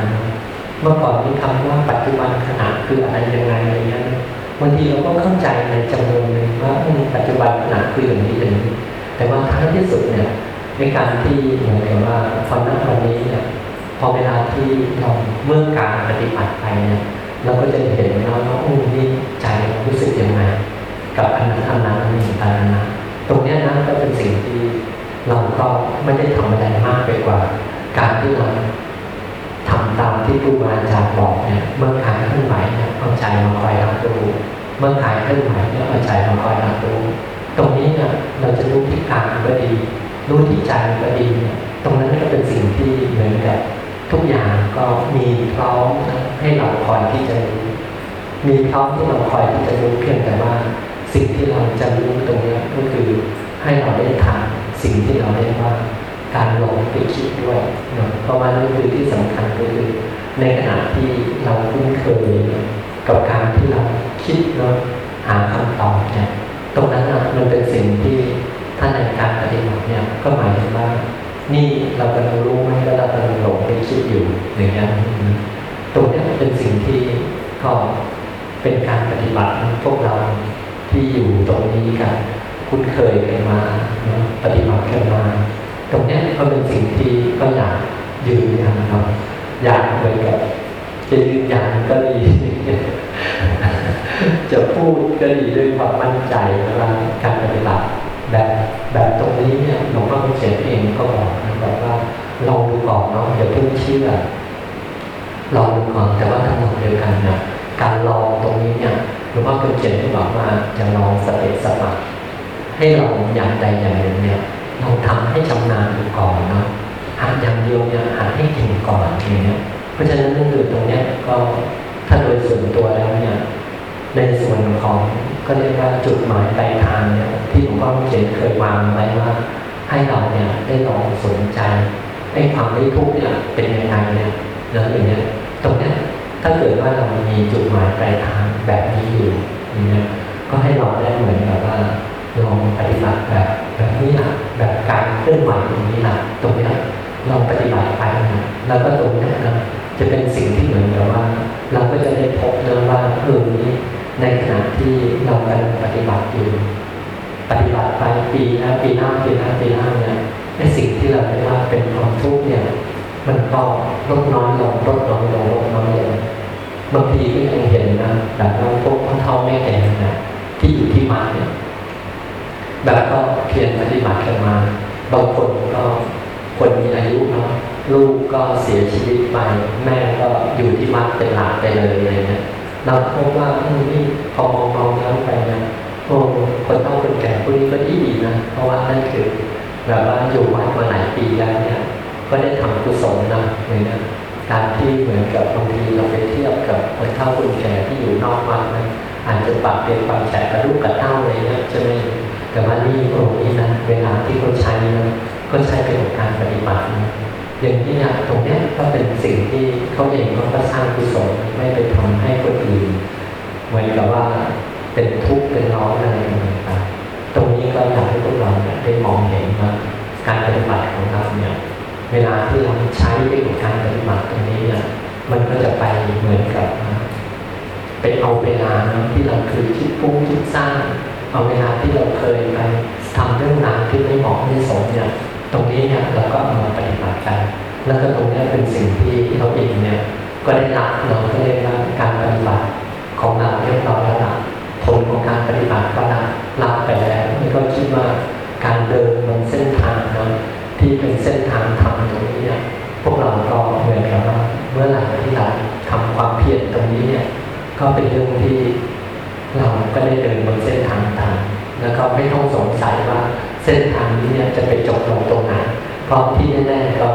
A: เมื่อก่อนที่คำว่าปัจจุบันขณะคืออะไรยังไงอะไรเงี้ยบางทีเราก็เข้าใจในจำนวนหนึ่งว่าปัจจุบันขณะคืออย่างนี้อย่างนี้แต่ว่าท้ายที่สุดเนี่ยในการที่เหมือนกับว่าพอณวันนี้เนี่ยพอเวลาที่เราเมื่อการปฏิบัติไปเนี่ย เราก็จะเห็นแล้วว่าอู้นี่ใจรู้สึกยังไงกับอันนั้นอันนั้นอันนี้อันนั้นนะตรงนี้นะก็เป็นสิ่งที่เราก็ไม่ได้ทำอะไรมากไปกว่า การที่เราทำตามที่ครูบาอาจารย์บอกเนี่ยเมื่อกายเคลื่อนไหวเนี่ยเอาใจมาคอยรับรู้เมื่อกายเคลื่อนไหวเนี่ยเอาใจมาคอยรับรู้ตรงนี้เนี่ยเราจะรู้ที่กายก็ดี รู้ที่ใจก็ดีเนี่ยตรงนั้นก็เป็นสิ่งที่เหมือนกับ ทุกอย่างก็มีพร้อมนะให้เราคอยที่จะรู้มีพร้อมที่เราคอยที่จะรู้เพียงแต่ว่า สิ่งที่เราจะรู้ตรงนี้ก็คือให้เราได้ทำสิ่งที่เราเรียกว่าการหลงไปคิดด้วยเนาะเพราะว่านั่นคือที่สำคัญก็คือ ในขณะที่เราคุ้นเคยกับการที่เราคิดเนาะหาคำตอบเนี่ยตรงนั้นนะมันเป็นสิ่งที่ถ้าในการปฏิบัติเนี่ยก็หมายถึงว่า นี่เรากำลังรู้ไหมว่าเรากำลังหลงไปคิดอยู่อย่างนี้นตรงนี้เป็นสิ่งที่ก็เป็นการปฏิบัติพวกเราที่อยู่ตรงนี้กันคุ้นเคยกันมาปฏิบัติกันมา ตรงนี้ก็เป็นสิ่งที่ก็อยากยืนยันเนาอยากเหมือนกับจะยืนยันก็ดีจะพูดก็ดีด้วยความมั่นใจว่าการปฏิบัติ แบบแบบตรงนี้เนี่ยหลวงพ่อคำเขียนเองก็บอกนะบอกว่าลองดูก่อนเนาะอย่าเพิ่งเชื่อลองดูก่อนแต่ว่าทั้งหมดเดียวกันเนี่ยการลองตรงนี้เนี่ยหลวงพ่อคำเขียนที่บอกว่าจะลองสเต็ปสปักให้เราอย่างใดอย่างหนึ่งเนี่ยลองทำให้ชำนาญดูก่อนเนาะหัดอย่างเดียวเนี่ยหัดให้เก่งก่อนอย่างเงี้ยเพราะฉะนั้นนั่นคือตรงเนี้ยก็ถ้าโดยส่วนตัวแล้วเนี่ย ในส่วนของก็เรียกว่าจุดหมายปลายทางเนี่ยที่หลวงพ่อเขียนเคยวางไว้ว่า ให้เราเนี่ยได้ลองสนใจไอ้ความไม่ทุกข์เนี่ยเป็นยังไงเนี่ยแล้วอย่างเงี้ยตรงเนี้ยถ้าเกิดว่าเรามีจุดหมายปลายทางแบบนี้อยู่อย่างเงี้ยก็ให้เราได้เหมือนกับว่าลองปฏิบัติแบบแบบนี้นะแบบการเคลื่อนไหวตรงนี้นะตรงเนี้ยลองปฏิบัติไปนะแล้วก็ตรงเนี้ยนะจะเป็นสิ่งที่เหมือนกับว่า เราก็จะได้พบเรื่องว่าเออนี้ ในขณะที่เรากำลังปฏิบัติอยู่ปฏิบัติไปปีหน้าปีหน้าปีหน้าปีหน้าเนี่ยไอ้สิ่งที่เราเรียกว่าเป็นความทุกข์เนี่ย มันก็ลดน้อยลงลดน้อยลงลดน้อยลงบางทีก็ยังเห็นนะแบบว่าพวกพ่อเฒ่าแม่แก่นะที่อยู่ที่มาเนี่ยแบบก็เพียรปฏิบัติกันมา บางคนก็คนมีอายุเนาะลูกก็เสียชีวิตไปแม่ก็อยู่ที่วัดเป็นหลักไปเลยอะไรเงี้ย เราพบว่าเออนี่พอมองมองย้อนไปนะโอ้คนเฒ่าคนแก่พวกนี้ก็ดีดีนะ เพราะว่านั่นคือแบบว่าอยู่วัดมาหลายปีแล้วเนี่ยก็ได้ทำกุศลนะเลยนะการที่เหมือนกับบางทีเราไปเทียบกับคนเฒ่าคนแก่ที่อยู่นอกวัดนะอาจจะปรับเปลี่ยนความแฉกระลูกกระเต้าอะไรเนี่ยใช่ไหมแต่ว่านี่โอ้นี่นะเวลาที่เขาใช้นะก็ใช้เป็นการปฏิบัตินะ อย่างนี้นะตรงนี้ก็เป็นสิ่งที่เขาเองเขาก็สร้างกุศลไม่ไปทำให้คนอื่นเหมือนกับว่าเป็นทุกข์เป็นร้อนอะไรต่างๆตรงนี้ก็อยากให้พวกเราเนี่ยได้มองเห็นว่าการปฏิบัติของเราเนี่ยเวลาที่เราใช้ในการปฏิบัติตรงนี้เนี่ยมันก็จะไปเหมือนกับไปเอาเวลาที่เราคือคิดปุ้งคิดสร้าง เอาเวลาที่เราเคยไปทำเรื่องงานที่ไม่เหมาะไม่สมเนี่ย ตรงนี้เนี่ยเราก็เอามาปฏิบัติกัน แล้วก็ตรงนี้เป็นสิ่งที่เราเองเนี่ยก็ได้รับเราก็เรียกว่าการปฏิบัติของเราเรียบร้อยแล้วละผลของการปฏิบัติก็รับรับไปแล้วนี่ก็คิดว่าการเดินบนเส้นทางนะที่เป็นเส้นทางธรรมตรงนี้เนี่ยพวกเราก็เหมือนกับว่าเมื่อไหร่ที่เราทำความเพียรตรงนี้เนี่ยก็เป็นเรื่องที่เราก็ได้เดินบนเส้นทางธรรมแล้วก็ไม่ต้องสงสัยว่า เส้นทางนี้เนี่ยจะไปจบลงตรงไหนเพราะที่แน่ๆก็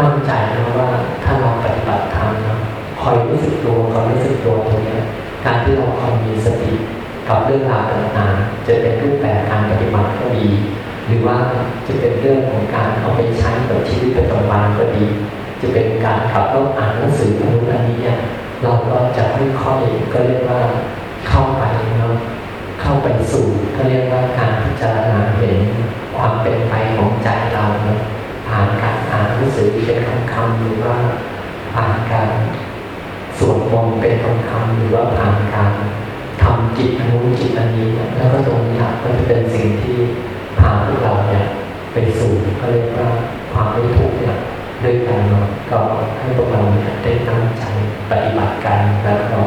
A: มั่นใจนะว่าถ้าเราปฏิบัติธรรมนะคอยรู้สึกตัวคอยรู้สึกตัวตรงนี้การที่เราคอยมีสติกับเรื่องราวต่างๆ จะเป็นรูปแบบการปฏิบัติก็ดี หรือว่าจะเป็นเรื่องของการเอาไปใช้กับชีวิตประจำวันก็ดี จะเป็นการขับรถอ่านหนังสืออะไรอันนี้เนี่ยเราก็จะค่อยๆก็เรียกว่าเข้าไปเนาะ เข้าไปสู่ก็เรียกว่าการพิจารณาเห็นความเป็นไปของใจเราผ่านการอ่านหนังสือเป็นคำๆหรือว่าผ่านการสวดมนต์เป็นคำๆหรือว่าผ่านการทำจิตอนุจิตอันนี้แล้วก็ตรงนี้ก็จะเป็นสิ่งที่พาพวกเราเนี่ยไปสู่ก็เรียกว่าความไม่ทุกข์เนี่ยด้วยกันเนาะก็ให้พวกเราเนี่ยได้ตั้งใจปฏิบัติกันแล้วก็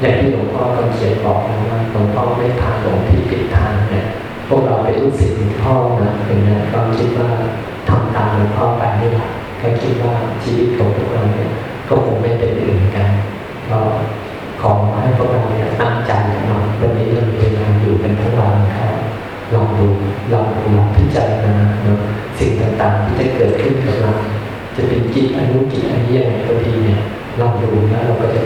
A: อย่างที่หลวงพ่อคำเขียนบอกนะว่าหลวงพ่อไม่พาหลงที่ผิดทางเนี่ยพวกเราไปรู้สิ่งหลวงพ่อนะอย่างนี้ก็คิดว่าทำตามหลวงพ่อไปนี่แหละก็คิดว่าชีวิตของพวกเราเนี่ยก็คงไม่เป็นอื่นกันก็ขอให้พวกเราเนี่ยตั้งใจกันเนาะวันนี้เรามีเวลาอยู่เป็นทั้งวันครับลองดูลองดูลองพิจารณาเนาะสิ่งต่างๆที่จะเกิดขึ้นกับเราจะเป็นจิตอนุจิตอันนี้ยังไงก็ดีเนี่ยลองดูนะเราก็จะ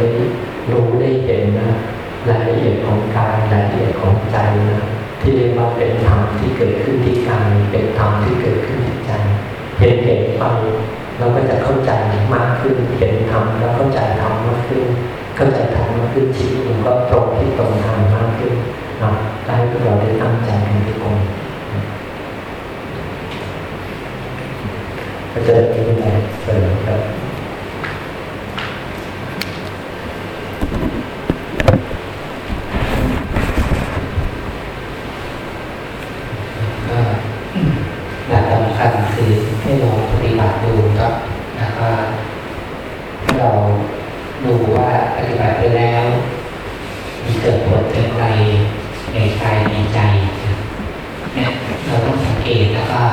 A: รายละเอียดของกายรายละเอียดของใจนะที่เรียกว่าเป็นธรรมที่เกิดขึ้นที่กายเป็นธรรมที่เกิดขึ้นที่ใจเห็นเห็นไปเราก็จะเข้าใจมากขึ้นเห็นธรรมแล้วเข้าใจธรรมมากขึ้น เข้าใจธรรมมากขึ้นชีวิตมันก็ตรงที่ตรงทางมากขึ้นเนาะได้พวกเราได้ตั้งใจกันทุกคนก็จะมีอะไรเสริมครับ
B: ก็หลักสำคัญคือให้เราปฏิบัติดูครับแล้วก็ให้เรา ดูว่าปฏิบัติไปแล้ว มีเกิดผลเป็นไรในกายในใจเนี่ยเราต้องสังเกตแล้วก็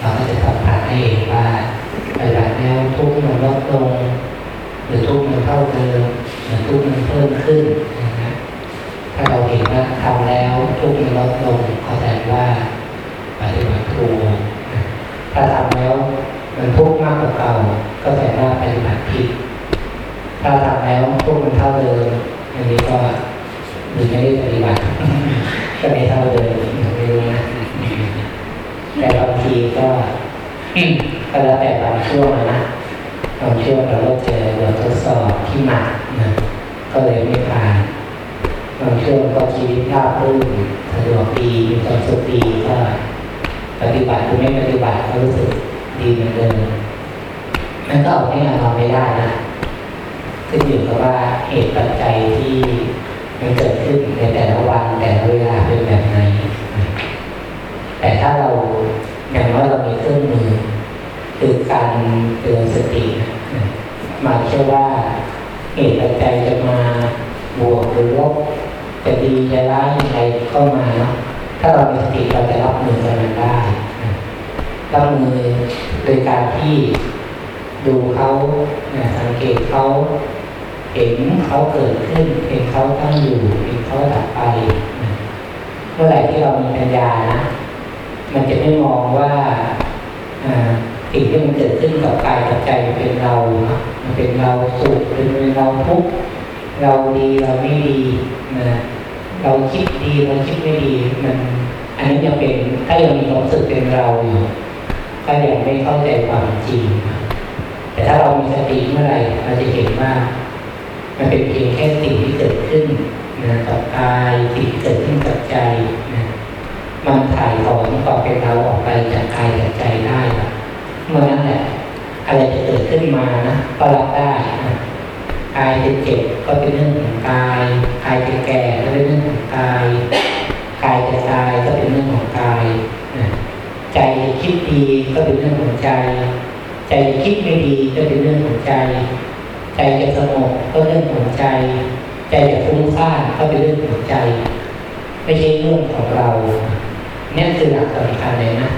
B: เราก็จะสัมผัสให้เห็นว่าปฏิบัติแล้วทุกข์มันลดลง หรือทุกข์มันเท่าเดิมหรือทุกข์มันเพิ่มขึ้นนะฮะถ้าเราเห็นว่าทำแล้วทุกข์มันลดลงเข้าใจว่าปฏิบัติถูกถ้าทำแล้วมันทุกข์มากกว่าเก่าก็แปลว่าปฏิบัติผิด ถ้าทำแล้วทุกมันเท่าเดิมอันนี้ก็หรือไม่ได้ปฏิบัติก็ไม่เท่าเดิมไม่รู้นะแต่บางทีก็ก็แล้วแต่บางช่วงนะบางช่วงเราก็เจอบททดสอบที่หนักนะก็เลยไม่ผ่านบางช่วงก็ชีวิตราบรื่นสะดวกดีมีความสุขดีก็ปฏิบัติหรือไม่ปฏิบัติก็รู้สึกดีเหมือนเดิมมันก็เอาให้เราไม่ได้นะ ขึ้นอยู่กับว่าเหตุปัจจัยที่มันเกิดขึ้นในแต่ละวันแต่ละเวลาเป็นแบบไหน แต่ถ้าเราอย่างน้อยเรามีเครื่องมือคือการเตือนสติมาเชื่อว่าเหตุปัจจัยจะมาบวกหรือลบจะดีจะร้ายยังไงก็มาเนาะถ้าเรามีสติเราจะรับมือกับมันได้รับมือโดยการที่ดูเขานะสังเกตเขา เห็นเขาเกิดขึ้น เห็นเขาตั้งอยู่ เห็นเขาดับไป เมื่อไหร่ที่เรามีปัญญานะ มันจะไม่มองว่าสิ่งที่มันเกิดขึ้นกับกายกับใจเป็นเรา มันเป็นเราสุขเป็นเราทุกข์ เราดีเราไม่ดีนะเราคิดดีเราคิดไม่ดี มัน อันนี้ยังเป็นถ้ายังมีความรู้สึกเป็นเราอยู่ก็ยังไม่เข้าใจความจริง แต่ถ้าเรามีสติเมื่อไหร่เราจะเห็นว่า มันเป็นเพียงแค่สิ่งที่เกิดขึ้นนะกับกายสิ่งที่เกิดขึ้นกับใจนะมันถ่ายถอนความเป็นเราออกไปจากกายจากใจได้เมื่อนั้นแหละอะไรจะเกิดขึ้นมานะก็รับได้นะกายจะเจ็บก็เป็นเรื่องของกายกายจะแก่ก็เป็นเรื่องของกายกายจะตายก็เป็นเรื่องของกายนะใจจะคิดดีก็เป็นเรื่องของใจ ใจจะคิดไม่ดีก็เป็นเรื่องของใจ ใจจะสงบก็เรื่องของใจ ใจจะฟุ้งซ่านก็เป็นเรื่องของใจ ไม่ใช่เรื่องของเรานี่คือหลักสำคัญเลยนะ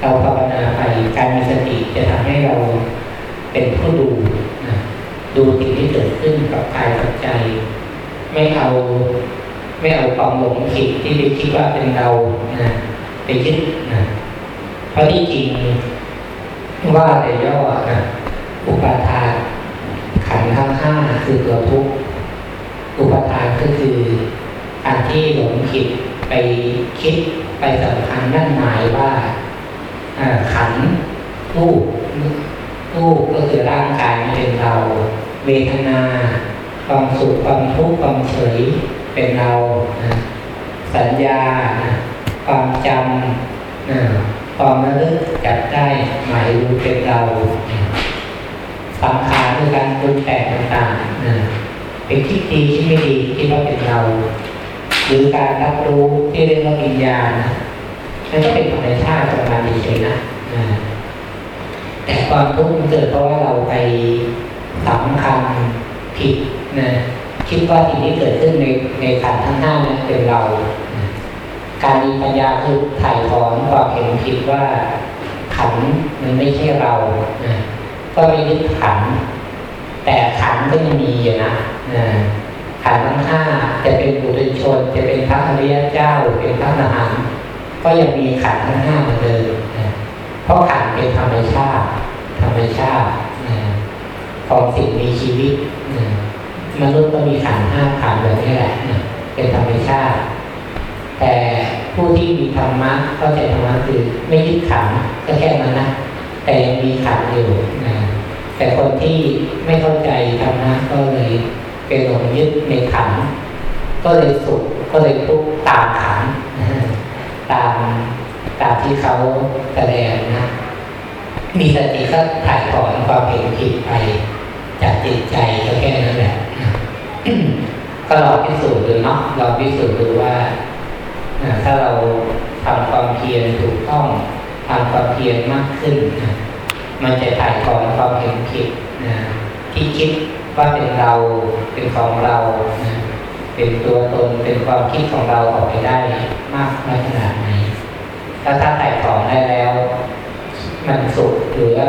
B: เราภาวนาไปการมีสติจะทำให้เราเป็นผู้ดูนะดูสิ่งที่เกิดขึ้นกับกายกับใจ ไม่เอาไม่เอาความหลงผิดที่ไปคิดว่าเป็นเรานะไปยึดนะเพราะที่จริงว่าแต่ย่อนะอุปาทาน ขันธ์ทั้งห้าคือตัวทุกข์อุปทานก็คือการที่หลงผิดไปคิดไปสำคัญนั่นหมายว่าขันธ์รูปรูปก็คือร่างกายเป็นเรา เวทนาความสุขความทุกข์ความเฉยเป็นเรา สัญญา ความจำความระลึกจับได้หมายรู้เป็นเรา สังขารคือการปรุงแต่งต่างๆนะเป็นคิดดีคิดไม่ดีคิดว่าเป็นเรา หรือการรับรู้ที่เรียกว่าวิญญาณนั่นก็เป็นธรรมชาติของมันเฉยนะแต่ความทุกข์มันเกิดเพราะว่าเราไปสำคัญผิดนะคิดว่าสิ่งที่เกิดขึ้นในในขันทั้งห้านั้นเป็นเรา การมีปัญญาคือถ่ายถอนความเห็นผิดว่าขันมันไม่ใช่เรานะ ก็ไม่ยึดขัน แต่ขันก็ยังมีอยู่นะขันทั้งห้าจะเป็นบุตรชน จะเป็นพระอริยเจ้าหรือเป็นพระอรหันต์ก็ยังมีขันทั้งห้าเหมือนเดิมนเพราะขันเป็นธรรมชาติ ธรรมชาติของสิ่งมีชีวิตมนุษย์ก็มีขันห้าขันแบบนี้แหละนเป็นธรรมชาติ แต่ผู้ที่มีธรรมะเข้าใจธรรมะคือไม่ยึดขันก็แค่นั้นนะแต่ยังมีขันอยู่นะ แต่คนที่ไม่เข้าใจธรรมะก็เลยไปหลงยึดในขันก็เลยสุขก็เลยทุกข์ตามขันตามตามที่เขาแสดงนะมีสติก็ถ่ายถอนความเห็นผิดไป จากจิตใจก็แค่นั้นแหละก็ลองพิสูจน์ดูเนาะลองพิสูจน์ดูว่าถ้าเราทำความเพียรถูกต้องทำความเพียรมากขึ้นนะ มันจะถ่ายถอนความเห็นผิดนะที่คิดว่าเป็นเราเป็นของเรานะเป็นตัวตนเป็นความคิดของเราออกไปได้มากน้อยขนาดไหนถ้าถ้าถ่ายถอนได้แล้ว มันสุขหรือว่า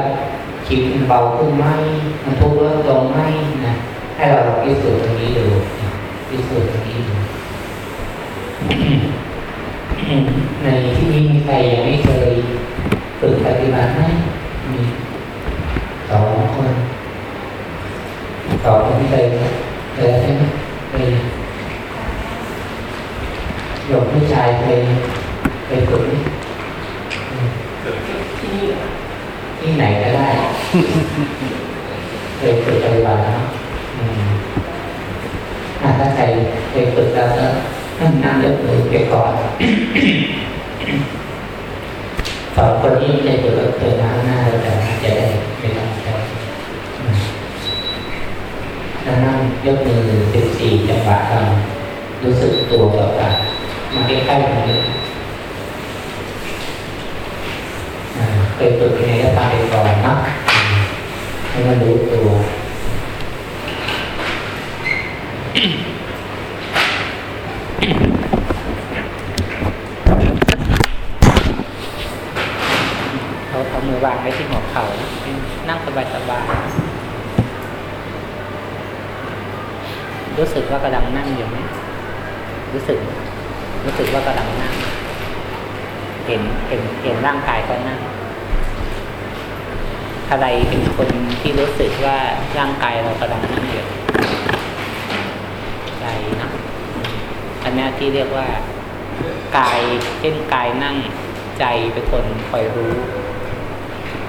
B: ชีวิตมันเบาขึ้นไหมมันทุกข์ลดลงไหมนะให้เราลองพิสูจน์ตรงนี้ดูพิสูจน์ตรงนี้ดูในที่นี้มีใครยังไม่เคยฝึกปฏิบัติไหม สองคนสองคนเคยเคยใช่ไหมเคยโยมผู้ชายเคยเคยฝึกที่ไหนก็ได้เคยฝึกปฏิบัติแล้วอืมอะถ้าใครเคยฝึกแล้วก็นั่งยกมือไปก่อนสองคนนี้ไม่ได้ฝึกก็เคยล้างหน้าแล้วแต่จะได้ไม่ต้อง ใช้อืมแล้วนั่งยกมือสิบสี่จังหวะเรารู้สึกตัวแบบว่ามันใกล้ๆตรงนี้อ่าเคยฝึกยังไงก็ตาไปก่อนนะให้มันรู้ตัวเขาเอามือวางไว้ที่หัวเข่านั่งสบายๆ รู้สึกว่ากำลังนั่งอยู่ไหมรู้สึก รู้สึกว่ากำลังนั่ง เห็นเห็นเห็นร่างกายก็นั่ง อะไรเป็นคนที่รู้สึกว่าร่างกายเรากำลังนั่งอยู่ใจนะอันนี้ที่เรียกว่ากายเช่นกายนั่งใจเป็นคนคอยรู้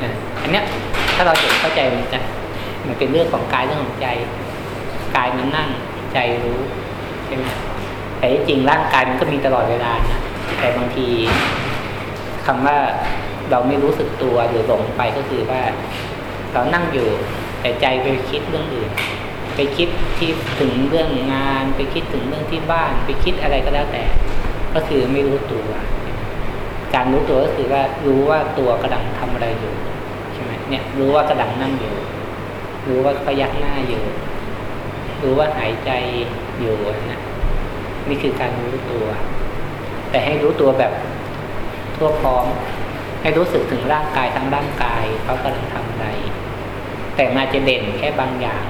B: นะอันเนี้ยถ้าเราเห็นเข้าใจมันจะมันเป็นเรื่องของกายเรื่องของใจ กายมันนั่ง ใจรู้ใช่ไหมแต่ที่จริงร่างกายมันก็มีตลอดเวลานะแต่บางทีคำว่าเราไม่รู้สึกตัวหรือหลงไปก็คือว่า เรานั่งอยู่ แต่ใจไปคิดเรื่องอื่น ไปคิดที่ถึงเรื่องงาน ไปคิดถึงเรื่องที่บ้าน ไปคิดอะไรก็แล้วแต่ ก็คือไม่รู้ตัว การรู้ตัวก็คือว่ารู้ว่าตัวกำลังทำอะไรอยู่ใช่ไหมเนี่ย รู้ว่ากำลังนั่งอยู่ รู้ว่าพยักหน้าอยู่ รู้ว่าหายใจอยู่นะนี่คือการรู้ตัว แต่ให้รู้ตัวแบบทั่วพร้อม ให้รู้สึกถึงร่างกายทั้งร่างกายเขากำลังทำอะไร แต่มาจะเด่นแค่บางอย่าง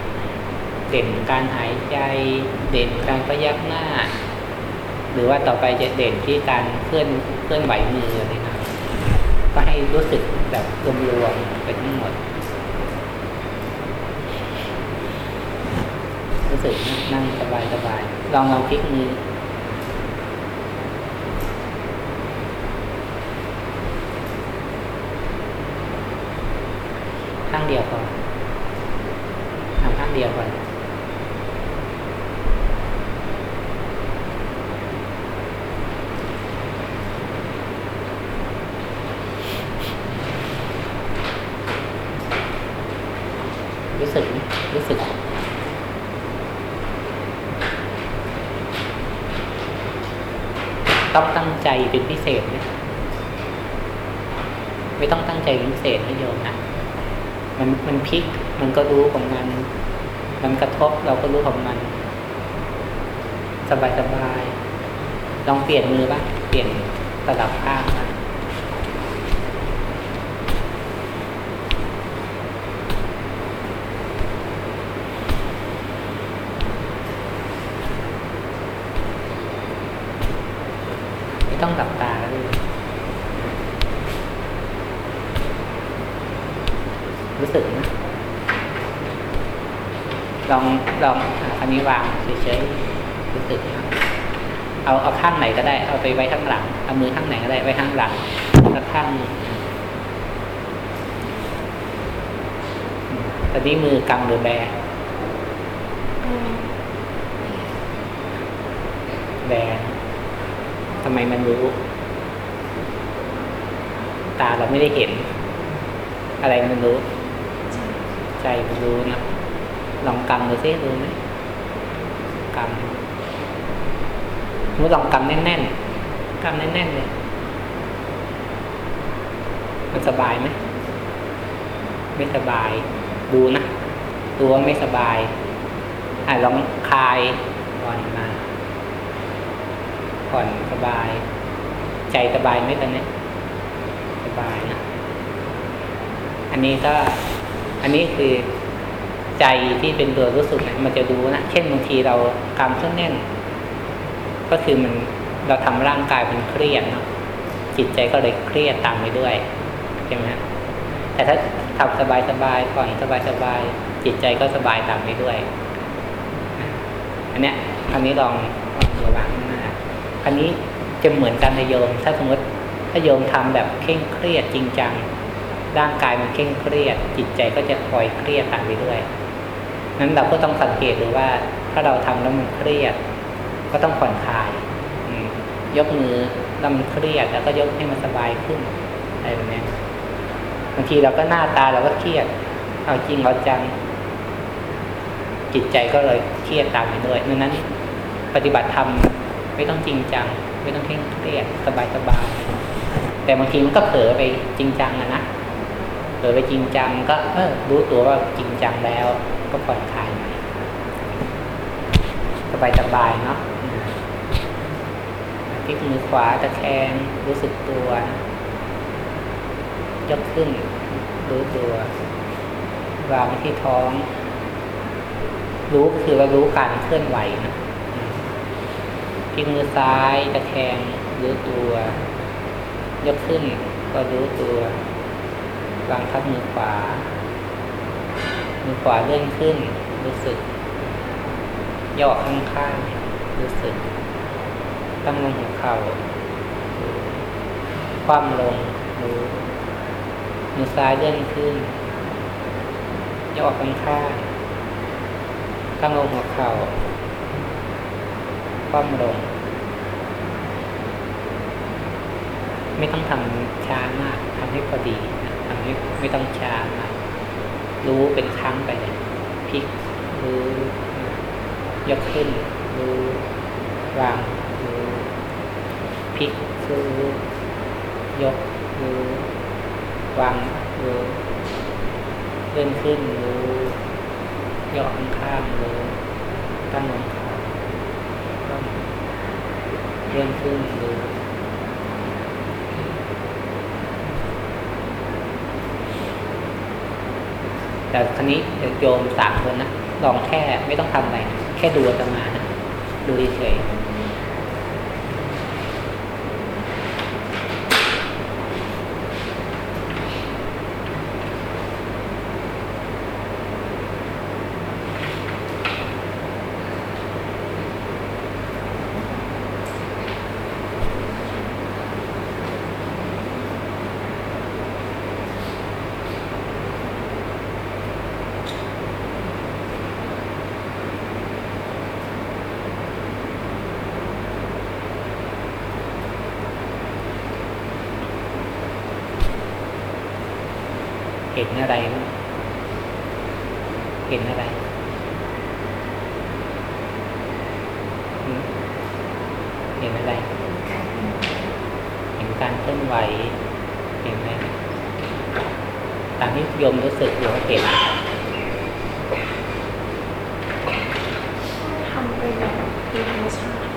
B: เด่นการหายใจ เด่นการพยักหน้า หรือว่าต่อไปจะเด่นที่การเคลื่อนเคลื่อนไหวมืออะไรนะก็ให้รู้สึกแบบรวมๆไปทั้งหมด รู้สึกนั่งสบายสบายๆลองลองพลิกมือข้างเดียวก่อนทำข้างเดียวก่อน รู้สึกไหมรู้สึก ต้องตั้งใจเป็นพิเศษไหมไม่ต้องตั้งใจเป็นพิเศษนะโยมนะ มันมันพลิก มันก็รู้ของมัน มันกระทบเราก็รู้ของมัน สบายสบายลองเปลี่ยนมือบ้างเปลี่ยนระดับข้างบ้างไม่ต้องหลับตาก็ได้รู้สึกนะ ลององอันนี้วางเฉยๆรู้สึกเอาเอาข้างไหนก็ได้ เอาไปไว้ข้างหลังเอามือข้างไหนก็ได้ไว้ข้างหลังแล้วข้างอืมตอนนี้มือกำหรือแบแบทำไมมันรู้ ตาเราไม่ได้เห็น อะไรมันรู้ ใจมันรู้นะ ลองกำดูซิรู้ไหมกำสมมติลองกำแน่นๆกำแน่นๆเลยมันสบายไหมไม่สบาย ดูนะดูว่าไม่สบายอะลองคลายผ่อนมาผ่อนสบาย ใจสบายไหมตอนนี้สบายนะ อันนี้ก็ อันนี้คือ ใจที่เป็นตัวรู้สึกเนี่ยมันจะรู้นะเช่นบางทีเรากำเครื่องแน่น ก็คือมันเราทำร่างกายมันเครียดเนาะจิตใจก็เลยเครียดตามไปด้วยใช่ไหมฮะแต่ถ้าทำสบายสบายๆผ่อนสบายสบายๆจิตใจก็สบายตามไปด้วย อันเนี้ยอันนี้ลองระวังข้างหน้าอันนี้จะเหมือนกันนะโยม ถ้าสมมติถ้าโยมทำแบบเคร่งเครียดจริงจังร่างกายมันเคร่งเครียด จิตใจก็จะคอยเครียดตามไปด้วย นั้นเราก็ต้องสังเกตดูว่า ถ้าเราทำแล้วมันเครียด ก็ต้องผ่อนคลายยกมือแล้วมันเครียด แล้วก็ยกให้มันสบายขึ้นอะไรแบบนี้บางทีเราก็หน้าตาเราก็เครียด เอาจริงเอาจัง จิตใจก็เลยเครียดตามไปด้วยดังนั้น ปฏิบัติธรรมไม่ต้องจริงจัง ไม่ต้องเคร่งเครียดสบายสบายแต่บางทีมันก็เผลอไปจริงจังอะนะเผลอไปจริงจังก็เออรู้ตัวว่าจริงจังแล้ว ก็ผ่อน สบายสบายๆเนาะพลิกมือขวาตะแคงรู้สึกตัวยกขึ้นรู้ตัววางที่ท้อง รู้คือว่ารู้การเคลื่อนไหวนะพลิกมือซ้ายตะแคงรู้ตัว ยกขึ้นก็รู้ตัววางทับมือขวา มือขวาเลื่อนขึ้นรู้สึก ย่อข้างข้างๆรู้สึกตั้งลงหัวเข่ารู้คว่ำลงรู้มือซ้ายเลื่อนขึ้น ย่อข้างข้างๆตั้งลงหัวเข่าคว่ำลง ไม่ต้องทำช้ามากทำให้พอดีทำให้ไม่ต้องช้ามากรู้เป็นครั้งไปเลยพลิกรู้ ยกขึ้นรู้วางรู้พลิกรู้ยกรู้วางรู้เลื่อนขึ้นรู้ย่อข้างข้างรู้ตั้งลงขาก็เลื่อนขึ้นรู้แต่ครั้นี้เดี๋ยวโยมสามคนนะลองแค่ไม่ต้องทำอะไรนะ แค่ดูอาตมานะดูเฉยๆเห็นอะไร เห็นอะไร เห็นอะไร เห็นการเคลื่อนไหว เห็นไหมตามที่โยมรู้สึกโยมเห็น
C: ทำไปแบบเป็นธรรมชาติ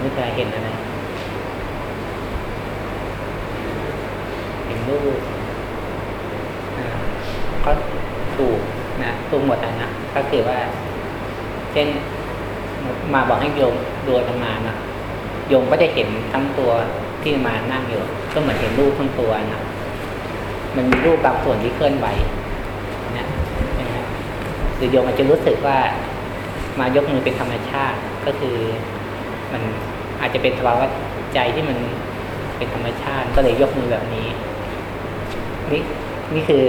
B: ไม่เคยเห็นอะไร เห็นรูปอ่าก็ถูกนะถูกหมดอะนะ ก็คือว่า เช่น มาบอกให้โยมดูธรรมานะโยมก็จะเห็นทั้งตัวที่มานั่งอยู่ ก็เหมือนเห็นรูปทั้งตัวนะ มันมีรูปบาง ส่วนที่เคลื่อนไหวนะหมหรือโยมอาจจะรู้สึกว่ามายกมือเป็นธรรมชาติก็คือมันอาจจะเป็นสภาวะใจที่มันเป็นธรรมชาติ ก็เลยยกมือแบบนี้ นี่นี่คือ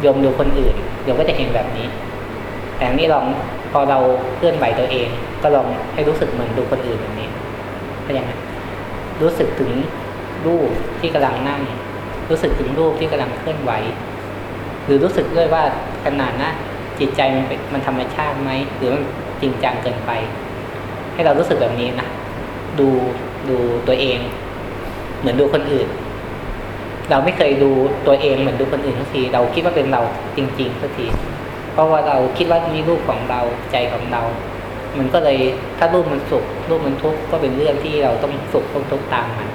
B: โยมดูคนอื่นโยมก็จะเห็นแบบนี้ แต่นี่ลองพอเราเคลื่อนไหวตัวเอง ก็ลองให้รู้สึกเหมือนดูคนอื่นแบบนี้ก็ยังไงรู้สึกถึงรูปที่กำลังนั่ง รู้สึกถึงรูปที่กำลังเคลื่อนไหว หรือรู้สึกด้วยว่าขนาดนะจิตใจมันมันธรรมชาติไหมหรือมันจริงจังเกินไป ให้เรารู้สึกแบบนี้นะดูดูตัวเอง เหมือนดูคนอื่น เราไม่เคยดูตัวเองเหมือนดูคนอื่นทุกทีเราคิดว่าเป็นเราจริงๆทุกทีเพราะว่าเราคิดว่านี่รูปของเราใจของเรา มันก็เลยถ้ารูปมันสุขรูปมันทุกข์ก็เป็นเรื่องที่เราต้องสุขต้องทุกข์ตามมัน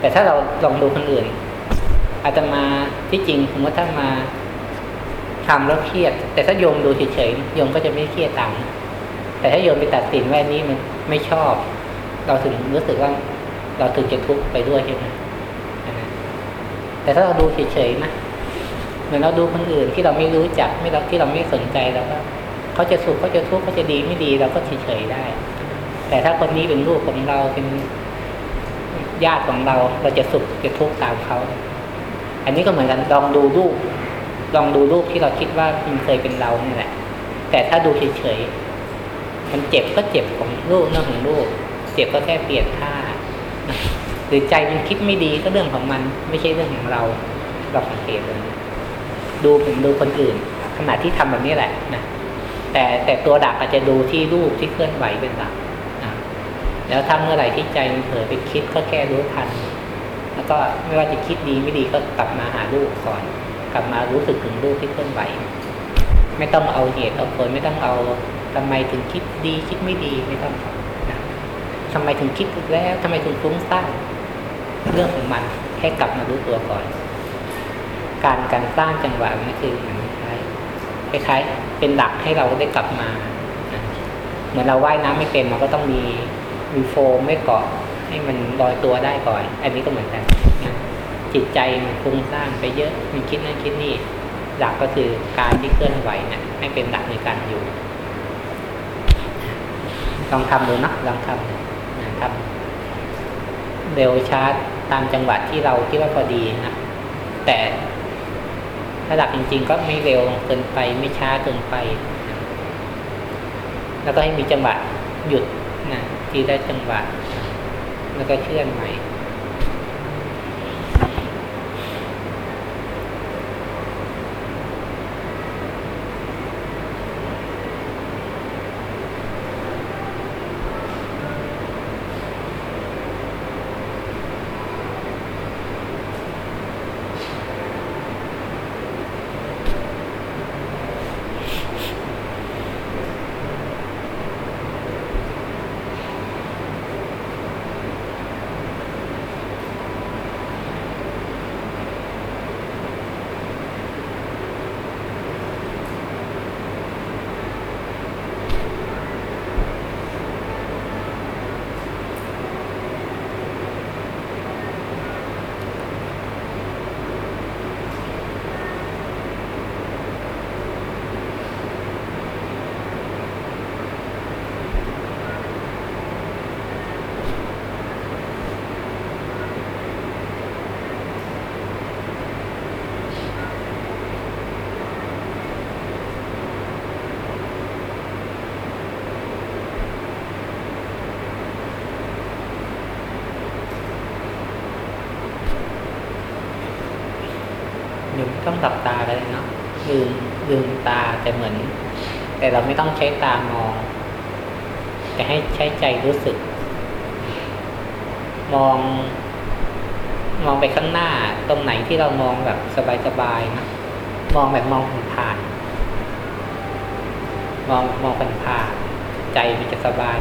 B: แต่ถ้าเราลองดูคนอื่น อาจจะมาที่จริงสมมติถ้ามาทำแล้วเครียด แต่ถ้าโยมดูเฉยๆโยมก็จะไม่เครียดตามแต่ถ้าโยมไปตัดสินว่านี้มันไม่ชอบ เราถึงรู้สึกว่าเราถึงจะทุกข์ไปด้วยใช่ไหมแต่ถ้าเราดูเฉยๆนะเหมือนเราดูคนอื่นที่เราไม่รู้จักไม่เราที่เราไม่สนใจเราก็เขาจะสุขเขาจะทุกข์เขาจะดีไม่ดีเราก็เฉยๆได้ แต่ถ้าคนนี้เป็นลูกของเราเป็นญาติของเราเราจะสุขจะทุกข์ตามเขา อันนี้ก็เหมือนกันลองดูรูป ลองดูรูปที่เราคิดว่ามันเคยเป็นเราเนี่ยแหละ แต่ถ้าดูเฉยๆ มันเจ็บก็เจ็บของรูปเรื่องของรูป เจ็บก็แค่เปลี่ยนท่า หรือใจมันคิดไม่ดีก็เรื่องของมัน ไม่ใช่เรื่องของเรา เราสังเกตเลยดูผมดูคนอื่น ขณะที่ทำแบบนี้แหละนะ แต่แต่ตัวดักอาจจะดูที่รูปที่เคลื่อนไหวเป็นหลักแล้วถ้าเมื่อไหร่ที่ใจมันเผลอไปคิดก็แค่รู้ทัน ก็ไม่ว่าจะคิดดีไม่ดีก็กลับมาหารูปก่อน กลับมารู้สึกถึงรูปที่เคลื่อนไหว ไม่ต้องเอาเหตุเอาผลไม่ต้องเอาทำไมถึงคิดดีคิดไม่ดีไม่ต้องนะทำไมถึงคิดแล้วทำไมถึงฟุ้งซ่านเรื่องของมันแค่กลับมารู้ตัวก่อน การการสร้างจังหวะนี่คือเหมือนคล้ายคล้ายเป็นหลักให้เราได้กลับมา เหมือนเราว่ายน้ำไม่เป็นเราก็ต้องมีมีโฟมไม่เกาะ ให้มันลอยตัวได้ก่อน อันนี้ก็เหมือนกันจิตใจมันฟุ้งซ่านไปเยอะมันคิดนั่นคิดนี่ หลักก็คือการที่เคลื่อนไหวเนี่ยให้เป็นหลักในการอยู่ลองทำดูนะลองทำนะทำเร็วช้าตามจังหวะที่เราคิดว่าพอดีนะแต่ถ้าหลักจริง ๆ ก็ไม่เร็วเกินไปไม่ช้าเกินไป แล้วก็ให้มีจังหวะหยุดนะที่ได้จังหวะ แล้วก็เคลื่อนใหม่ ลับตากันเลยเนาะลืมลืมตาแต่เหมือน แต่เราไม่ต้องใช้ตามอง แต่ให้ใช้ใจรู้สึก มอง มองไปข้างหน้า ตรงไหนที่เรามองแบบสบายๆนะมองแบบมองผ่านมองมองผ่านใจมันจะสบาย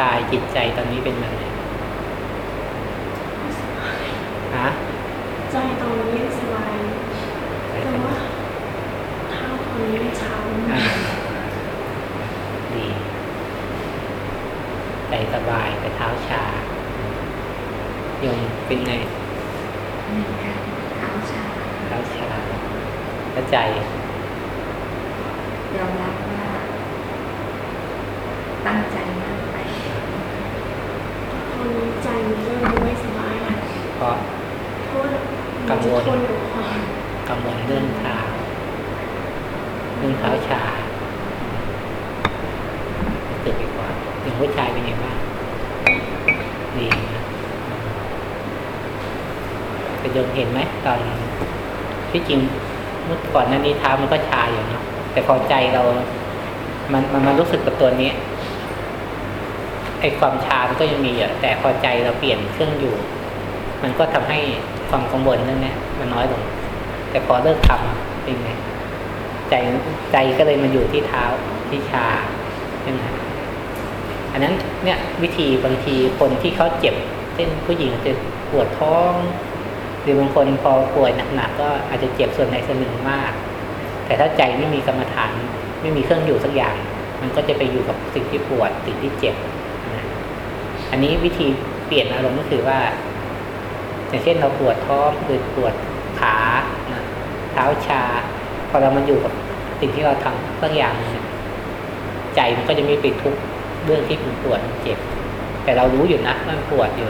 B: กายจิตใจตอนนี้เป็นแบบไหนฮะ
C: ใจตอนนี้สบาย
B: ใจ
C: แต่
B: เป็น
C: ว่าเท้าตอนนี้เช้า
B: อ่าดีใจสบายแต่เท้าชาโยมเป็นไง
D: เหมือนกันเท้าชา
B: เท้าชาแล้วใจ
D: ยอมรับว่า ตั้งใจมากไป
C: ตอนนี้ใจมันเริ่มไม่สบายแล้ว
B: เพราะ
C: เพราะว่า
B: กังวล
C: มันจะทนกับความ
B: กังวลเรื่องเท้าเรื่องเท้าชาตื่นไปก่อนอย่างผู้ชายเป็นไงบ้างดีนะแต่โยมเห็นไหมตอน ที่จริงเมื่อก่อนนั้นนี้เท้ามันก็ชาอยู่เนาะแต่พอใจเรา มันมันมารู้สึกกับตัวนี้ไอความชามันก็ยังมีอยู่แต่พอใจเราเปลี่ยนเครื่องอยู่ มันก็ทำให้ความกังวลเรื่องเนี้ยมันน้อยลง แต่พอเลิกทำเป็นไงใจใจก็เลยมาอยู่ที่เท้าที่ชาใช่ไหมอันนั้นเนี่ยวิธีบางทีคนที่เขาเจ็บเช่นผู้หญิงจะปวดท้อง หรือบางคนพอป่วยหนักๆก็อาจจะเจ็บส่วนใดส่วนหนึ่งมาก แต่ถ้าใจไม่มีกรรมฐานไม่มีเครื่องอยู่สักอย่าง มันก็จะไปอยู่กับสิ่งที่ปวดสิ่งที่เจ็บนะอันนี้วิธีเปลี่ยนอารมณ์ก็คือว่า อย่างเช่นเราปวดท้องหรือปวดขานะเท้าชา พอเรามันอยู่กับสิ่งที่เราทำสักอย่างใจมันก็จะไม่ไปทุกข์เรื่องที่มันปวดมันเจ็บ แต่เรารู้อยู่นะว่ามันปวดอยู่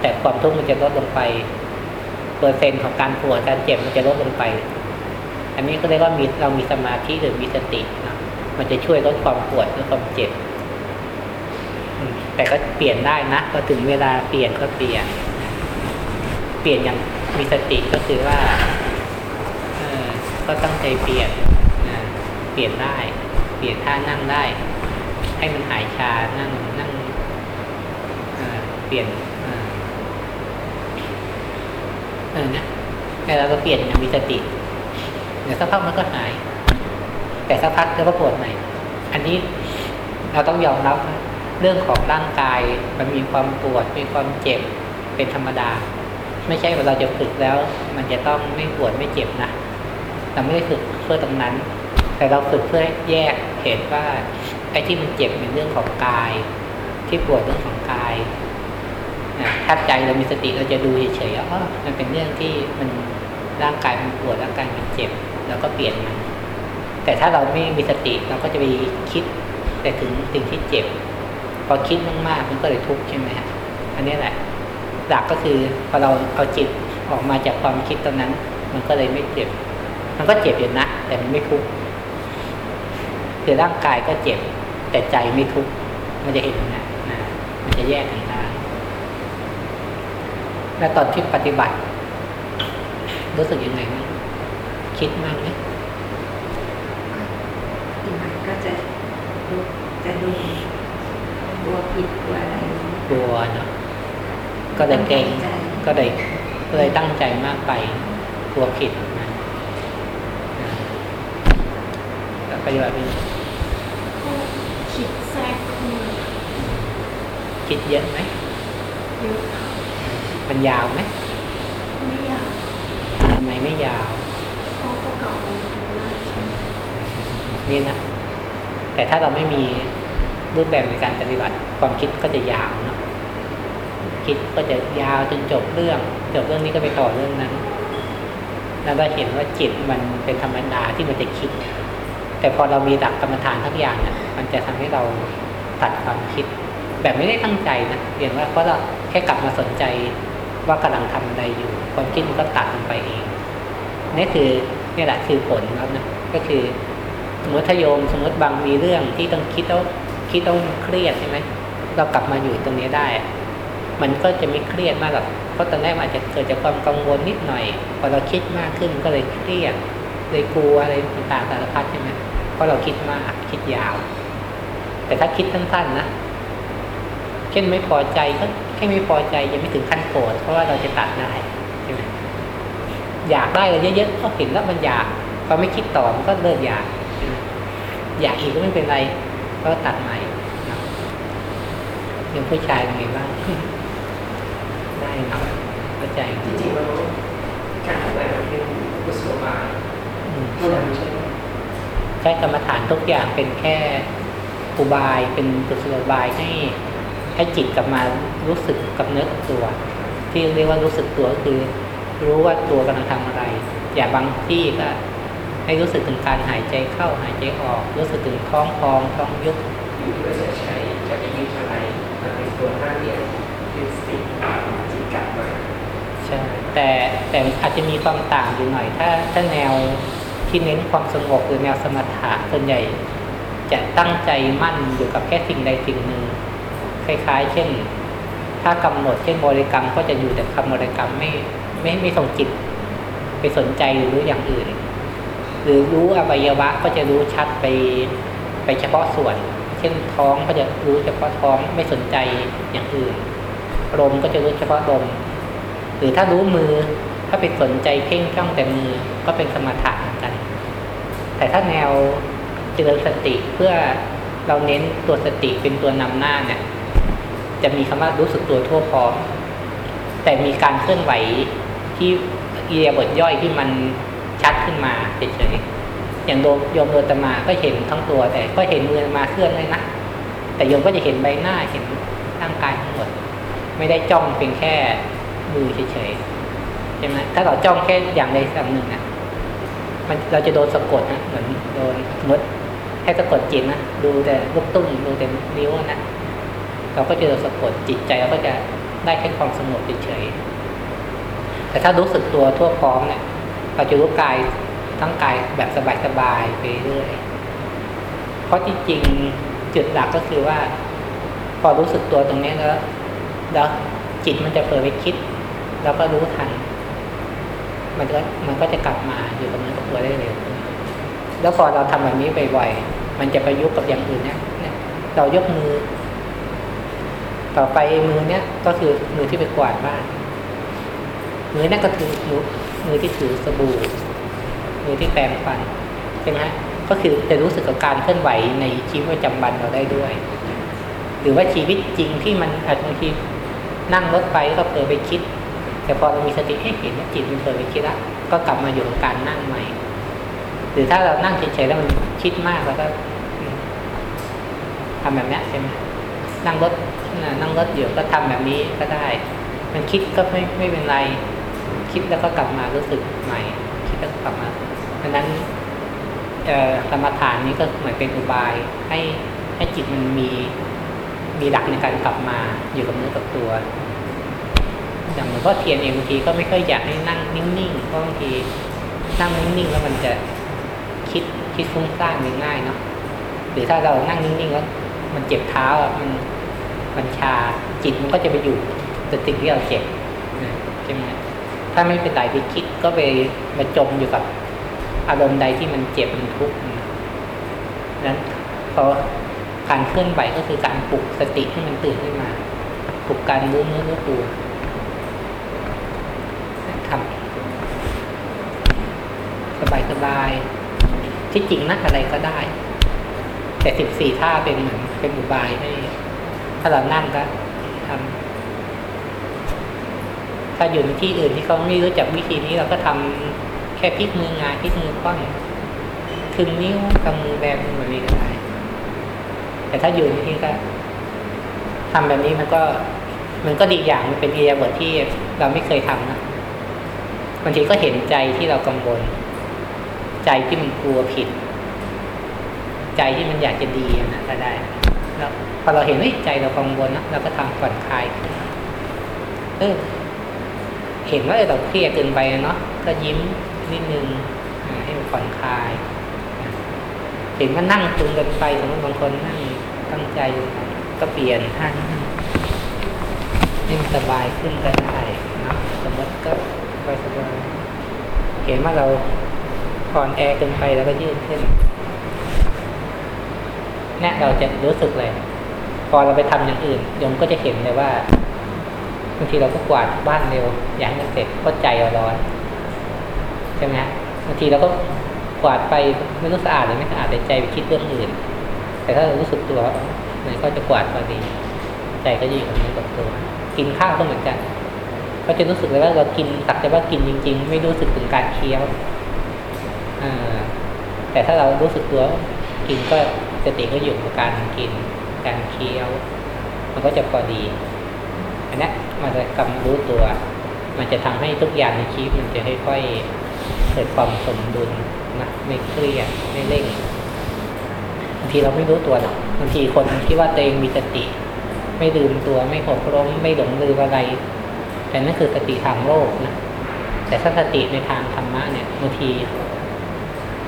B: แต่ความทุกข์มันจะลดลงไป เปอร์เซ็นต์ของการปวดการเจ็บมันจะลดลงไป อันนี้ก็เรียกว่ามีเรามีสมาธิหรือมีสตินะมันจะช่วยลดความปวดลดความเจ็บ แต่ก็เปลี่ยนได้นะพอถึงเวลาเปลี่ยนก็เปลี่ยน เปลี่ยนอย่างมีสติก็คือว่าก็ตั้งใจเปลี่ยนเปลี่ยนได้ เปลี่ยนท่านั่งได้ ให้มันหายชานั่งนั่งเปลี่ยน เออเออนะแต่เราก็เปลี่ยนอย่างมีสติ เดี๋ยวสักพักมันก็หาย แต่สักพักแล้วก็ปวดใหม่ อันนี้เราต้องยอมรับเรื่องของร่างกายมันมีความปวดมีความเจ็บเป็นธรรมดา ไม่ใช่ว่าเราจะฝึกแล้ว มันจะต้องไม่ปวดไม่เจ็บนะเราไม่ได้ฝึกเพื่อตรงนั้น แต่เราฝึกเพื่อแยกเห็นว่าไอ้ที่มันเจ็บเป็นเรื่องของกาย ที่ปวดเรื่องของกาย ถ้าใจเรามีสติเราจะดูเฉยๆว่าอ๋อมันเป็นเรื่องที่มันร่างกายมันปวดร่างกายมันเจ็บแล้วก็เปลี่ยนมัน แต่ถ้าเราไม่มีสติเราก็จะไปคิดแต่ถึงสิ่งที่เจ็บ พอคิดมากๆมันก็เลยทุกข์ใช่ไหมฮะออันนี้แหละหลักก็คือพอเราเอาจิตออกมาจากความคิดตรงนั้น มันก็เลยไม่เจ็บ มันก็เจ็บอยู่นะ แต่มันไม่ทุกข์คือร่างกายก็เจ็บ แต่ใจไม่ทุกข์มันจะเห็นนะมันจะแยกกัน แล้วตอนที่ปฏิบัติ รู้สึกยังไงบ้างคิดมากไหม
D: ปฏิบัติก็จะดูจะดูกลัวผิดกลัวอะไร
B: กลัวเนาะก็เลยเกรง
D: ใจ
B: ก็เลยก็เลยตั้งใจมากไปกลัวผิดนะนะแล้วปฏิบัติเป็น
C: ก็คิดแทรกเข้ามา
B: คิดเยอะไหม
C: เยอะค่ะ
B: มันยาวไหม
C: ไม่อยาก
B: ทำไมไม่ยาว
C: เพราะประกอบเป็นธรรมะใช่ไหม
B: นี่นะ แต่ถ้าเราไม่มีรูปแบบในการปฏิบัติ ความคิดก็จะยาวเนาะคิดก็จะยาวจนจบเรื่อง จบเรื่องนี้ก็ไปต่อเรื่องนั้นแล้วเราเห็นว่าจิตมันเป็นธรรมดาที่มันจะคิด แต่พอเรามีหลักกรรมฐานทุกอย่างเนี่ยมันจะทำให้เราตัดความคิด แบบไม่ได้ตั้งใจนะเพียงว่าเพราะเราแค่กลับมาสนใจ ว่ากำลังทำอะไรอยู่ ความคิดมันก็ตัดมันไปเองนี่คือนี่แหละคือผลแล้วนะก็คือสมมติถ้าโยมสมมติบางมีเรื่องที่ต้องคิดแล้วคิดต้องเครียดใช่ไหมเรากลับมาอยู่ตรงนี้ได้ มันก็จะไม่เครียดมากหรอกเพราะตอนแรกอาจจะเกิดจากความกังวลนิดหน่อยพอเราคิดมากขึ้นก็เลยเครียดเลยกลัวอะไรต่างๆสารพัดใช่ไหมเพราะเราคิดมากคิดยาว แต่ถ้าคิดสั้นๆนะเช่นไม่พอใจก็ ค่ไม่พอใจยังไม่ถึงขั้นโกรธเพราะว่าเราจะตัดได้ใช่ไหมอยากได้อะไรเยอะๆก็เห็นแล้วมันอยากพอไม่คิดต่อมันก็เลิกอยากใช่ไหมอยากอีกก็ไม่เป็นไรก็ตัดใหม่นะยังผู้ชายเป็นไงบ้างได้เนาะเข้าใจ
E: จริงๆเราการทำอะไรมันเป็นกุศโลบาย
B: อืม
E: เท่านั้นใช่ไหม
B: ใช้กรรมฐานทุกอย่างเป็นแค่อุบายเป็นกุศโลบายให้ให้จิตกลับมา รู้สึกกับเนื้อกับตัว ที่เรียกว่ารู้สึกตัวก็คือ รู้ว่าตัวกำลังทำอะไร อย่าบางที่ก็ให้รู้สึกถึงการหายใจเข้าหายใจออก รู้สึกถึงท้องพองท้องยุบ
E: อยู่ที่ว่าจะใช้จะไปยึดอะไรมันเป็นตัวห้าเหลี่ยมเป็นสติจิตกลับมา
B: ใช่แต่แต่อาจจะมีความต่างอยู่หน่อย ถ้าถ้าแนวที่เน้นความสงบหรือแนวสมถะส่วนใหญ่ จะตั้งใจมั่นอยู่กับแค่สิ่งใดสิ่งหนึ่งคล้ายๆ เช่น ถ้ากำหนดเช่นบริกรรมก็จะอยู่แต่คำบริกรรมไม่ไม่ไม่ส่งจิต ไปสนใจหรือรู้อย่างอื่น หรือรู้อวัยวะก็จะรู้ชัดไปไปเฉพาะส่วน เช่นท้องก็จะรู้เฉพาะท้องไม่สนใจอย่างอื่นลมก็จะรู้เฉพาะลมหรือถ้ารู้มือถ้าไปสนใจเพ่งจ้องแต่มือก็เป็นสมถะเหมือนกัน แต่ถ้าแนวเจริญสติเพื่อเราเน้นตัวสติเป็นตัวนำหน้าเนี่ย จะมีคำว่ารู้สึกตัวทั่วพร้อมแต่มีการเคลื่อนไหวที่เอียบทย่อยที่มันชัดขึ้นมาเฉยๆอย่างโยมโยมโดตมาก็เห็นทั้งตัว แต่ก็เห็นมือมาเคลื่อนเลยนะแต่โยมก็จะเห็นใบหน้าเห็นร่างกายทั้งหมด ไม่ได้จ้องเพียงแค่มือเฉยๆใช่ไหมถ้าเราจ้องแค่อย่างใดอย่างหนึ่งอะมันเราจะโดนสะกดนะเหมือนโดนสมมติให้สะกดจิตนะดูแต่ลูกตุ้มดูแต่นิ้วนะ เราก็จะสะกดจิตใจเราก็จะได้แค่ความสงบเฉยแต่ถ้ารู้สึกตัวทั่วพร้อมเนี่ยเราจะรู้กายทั้งกายแบบสบายๆไปเรื่อยเพราะจริงๆจุดหลักก็คือว่า พอรู้สึกตัวตรงนี้แล้วแล้วจิตมันจะเผลอไปคิด แล้วก็รู้ทัน มันก็มันก็จะกลับมาอยู่กับเนื้อกับตัวได้เร็วแล้วพอเราทำแบบนี้บ่อยๆมันจะประยุกต์กับอย่างอื่นเนี่ยเนี่ยเรายกมือ ต่อไปมือเนี้ยก็คือมือที่ไปกวาดบ้าน มือนั่นก็คือมือมือที่ถือสบู่ มือที่แปรงฟันใช่ไหมก็คือจะรู้สึกกับการเคลื่อนไหวในชีวิตประจำวันเราได้ด้วย หรือว่าชีวิตจริงที่มันอาจบางทีนั่งรถไปก็เผลอไปคิด แต่พอเรามีสติให้เห็นว่าจิตมันเผลอไปคิดละก็กลับมาอยู่กับการนั่งใหม่ หรือถ้าเรานั่งเฉยๆแล้วมันคิดมากแล้วก็ทำแบบนี้ใช่ไหมนั่งรถ นั่งรถอยู่ก็ทำแบบนี้ก็ได้ มันคิดก็ไม่ไม่เป็นไร คิดแล้วก็กลับมารู้สึกใหม่ คิดแล้วกลับมาเพราะนั้นกรรมฐานนี้ก็เหมือนเป็นอุบายให้ให้จิตมันมีมีหลักในการกลับมาอยู่กับเนื้อกับตัว อย่างหลวงพ่อเทียนเองบางทีก็ไม่ค่อยอยากให้นั่งนิ่งๆเพราะบางทีนั่งนิ่งๆแล้วมันจะคิดคิดฟุ้งซ่านง่ายๆเนาะหรือถ้าเรานั่งนิ่งๆแล้วมันเจ็บเท้าอะมัน มันชาจิตมันก็จะไปอยู่กับสิ่งที่เราเจ็บใช่ไหมถ้าไม่เป็นไรไปคิดก็ไปมาจมอยู่กับ อารมณ์ใดที่มันเจ็บมันทุกข์นั้นพอการเคลื่อนไหวก็คือการปลุกสติให้มันตื่นขึ้นมาปลุกการรู้เนื้อรู้ตัวทำสบายสบายๆที่จริงนักอะไรก็ได้ แต่สิบสี่ท่าเป็นเหมือนเป็นอุบายให้ ถ้าเรานั่งก็ทำถ้าอยู่ในที่อื่นที่เขาไม่รู้จักวิธีนี้เราก็ทำแค่พลิกมืองานพลิกมือคว่ำคึงนิ้วกำมือแบมือแบบนี้ก็ได้แต่ถ้าอยู่ในที่ก็ทำแบบนี้มันก็ มันก็ดีอย่างมันเป็นอิริยาบถที่เราไม่เคยทำนะบางทีก็เห็นใจที่เรากังวลใจที่มันกลัวผิด ใจที่มันอยากจะดีนะก็ได้แล้ว พอเราเห็นว่าใจเรากังวลนะเราก็ทำผ่อนคลายเออเห็นว่าเราเครียดเกินไปเนาะก็ยิ้มนิดนึงให้มันผ่อนคลายเห็นว่านั่งตึงเกินไปสมมติบางคนนั่งตั้งใจก็เปลี่ยนท่านั่งให้มันสบายขึ้นก็ได้เนาะสมมติก็สบายสบายเห็นว่าเราอ่อนแอเกินไปแล้วก็ยืดขึ้นเนี่ยเราจะรู้สึกเลย พอเราไปทำอย่างอื่นโยมก็จะเห็นเลยว่าบางทีเราก็กวาดบ้านเร็ว อยากให้มันเสร็จก็ใจเราร้อนใช่ไหมฮะบางทีเราก็กวาดไปไม่รู้สะอาดหรือไม่สะอาดแต่ใจไปคิดเรื่องอื่น แต่ถ้าเรารู้สึกตัวมันก็จะกวาดพอดี ใจก็จะอยู่กับนื้กับตัว กินข้าวก็เหมือนกัน ก็จะรู้สึกเลยว่าเรากินสักแต่ว่ากินจริง ๆ ไม่รู้สึกถึงการเคี้ยวอแต่ถ้าเรารู้สึกตัวกินก็สติก็อยู่กับการกิน การเคี้ยว มันก็จะพอดี อันนี้มันจะกำรู้ตัว มันจะทำให้ทุกอย่างในชีวิตมันจะค่อยๆเกิดความสมดุลนะไม่เครียดไม่เร่งบางทีเราไม่รู้ตัวหรอกบางทีคนคิดว่าตัวเองมีสติ ไม่ลืมตัวไม่หกล้มไม่หลงลืมอะไร แต่นั่นคือสติทางโลกนะแต่ถ้าสติในทางธรรมะเนี่ยบางที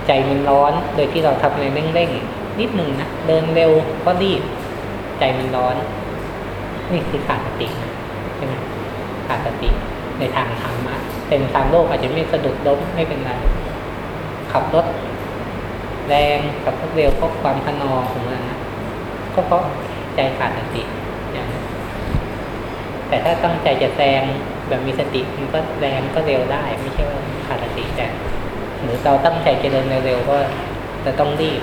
B: ใจมันร้อนโดยที่เราทำอะไรเร่งๆนิดหนึ่งนะเดินเร็วก็รีบ ใจมันร้อน นี่คือขาดสติใช่ไหมขาดสติในทางธรรมะเป็นทางโลกอาจจะไม่สะดุดล้มไม่เป็นไรขับรถแรงขับรถเร็วเพราะความขนองของมันนะก็เพราะใจขาดสติอย่างนั้แต่ถ้าตั้งใจจะแซงแบบมีสติมันก็แรงก็เร็วได้ ไม่ใช่ว่าขาดสติแต่หรือเราตั้งใจจะเดินเร็วๆก็จะต้องรีบ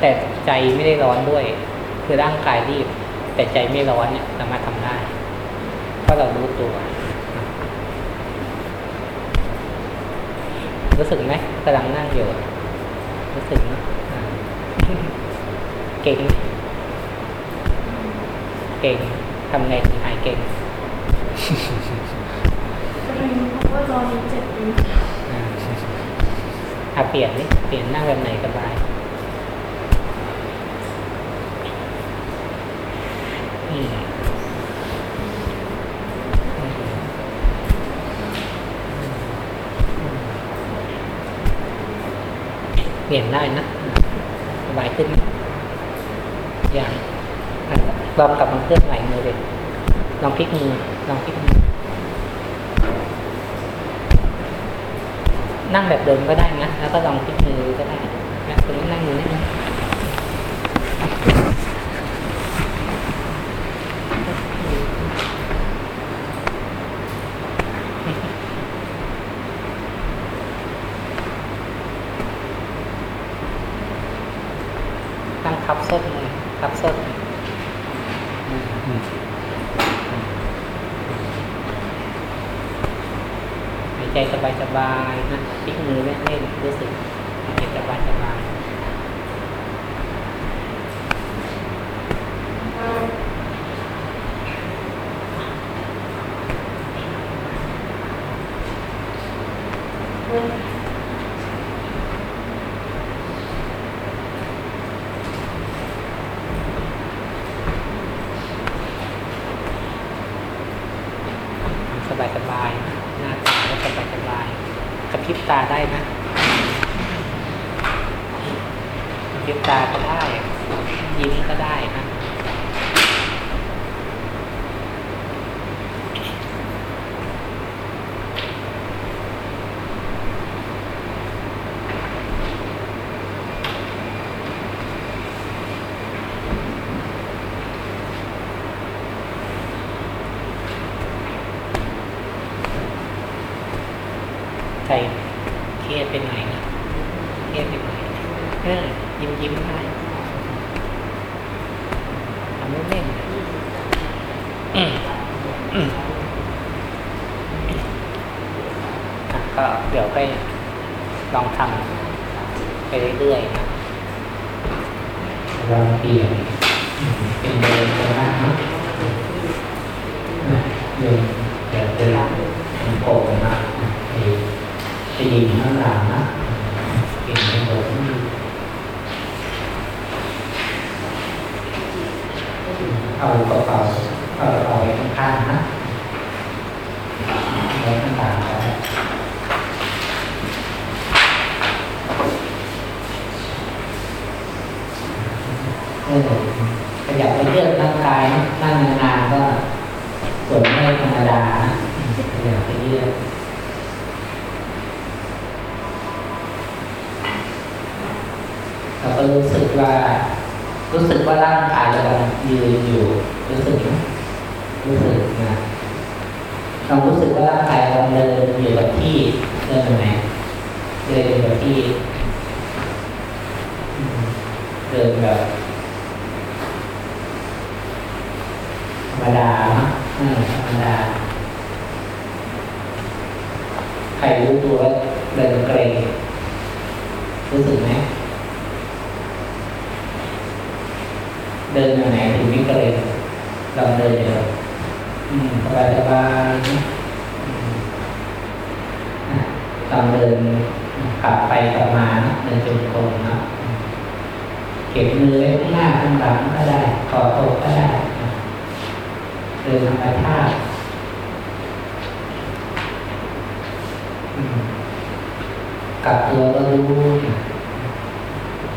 B: แต่ใจไม่ได้ร้อนด้วย คือร่างกายรีบ แต่ใจไม่ร้อนเนี่ยสามารถทำได้เพราะเรารู้ตัว รู้สึกไหมกำลังนั่งอยู่รู้สึกไหมเก่ง เก่งทำไงถึงหายเก่ง
C: จะเป็นเพราะว่าตอนนี้เจ็บนิ้ว
B: อ่าอะเปลี่ยนนี่เปลี่ยนนั่งแบบไหนสบายอืมอืมเปลี่ยนได้นะสบายขึ้นอย่างลองกลับมาเคลื่อนไหวมือเลยลองพลิกมือลองพลิกมือนั่งแบบเดิมก็ได้นะแล้วก็ลองพลิกมือก็ได้นะตรงนี้นั่งมือนี่นะนั่ง ทับส้นเลยทับส้นอืมหายใจสบายๆนะพลิกมือเล่นๆรู้สึกหายใจสบายๆ
F: ว่า
B: รู้สึกว่าร่างกายเรากำลังยืนอยู่รู้สึกไหมรู้สึกนะเรารู้สึกว่าร่างกายเราเดินอยู่กับที่เดินไหนเดินอยู่กับที่เดินแบบธรรมดาเนอะอืมธรรมดาใครรู้ตัวว่าเดินเกรงรู้สึกไหม เดินยังไงถึงไม่เกรงลองเดินเดียวอืมสบายสบายๆนะอืมอะลองเดินกลับไปกลับมานะเดินจงกรมนะเก็บมือไว้ข้างหน้าข้างหลังก็ได้ขอตกก็ได้เดินธรรมชาติอืมกลับตัวก็รู้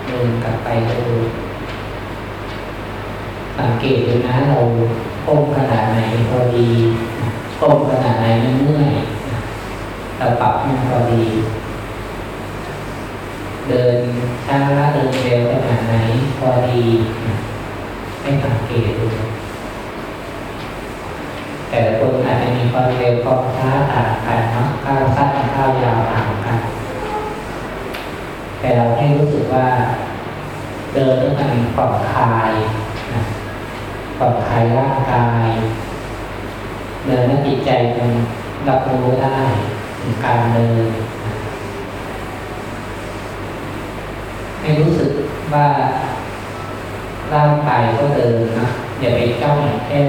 B: เดินกลับไปก็รู้ สังเกตดูนะเราก้มขนาดไหนพอดีก้มขนาดไหนไม่เมื่อยเราปรับให้พอดี เดินช้าเดินเร็วขนาดไหนพอดีให้สังเกตดูแต่คนอาจจะมีความเร็วความช้าต่างกันเนาะก้าวสั้นก้าวยาวต่างกัน แต่เราให้รู้สึกว่า เดินด้วยการผ่อนคลาย นะผ่อนคลายร่างกายเดินแล้วจิตใจมันรับรู้ได้การเดินให้รู้สึกว่าร่างกายก็เดินนะอย่าไปจ้องแค่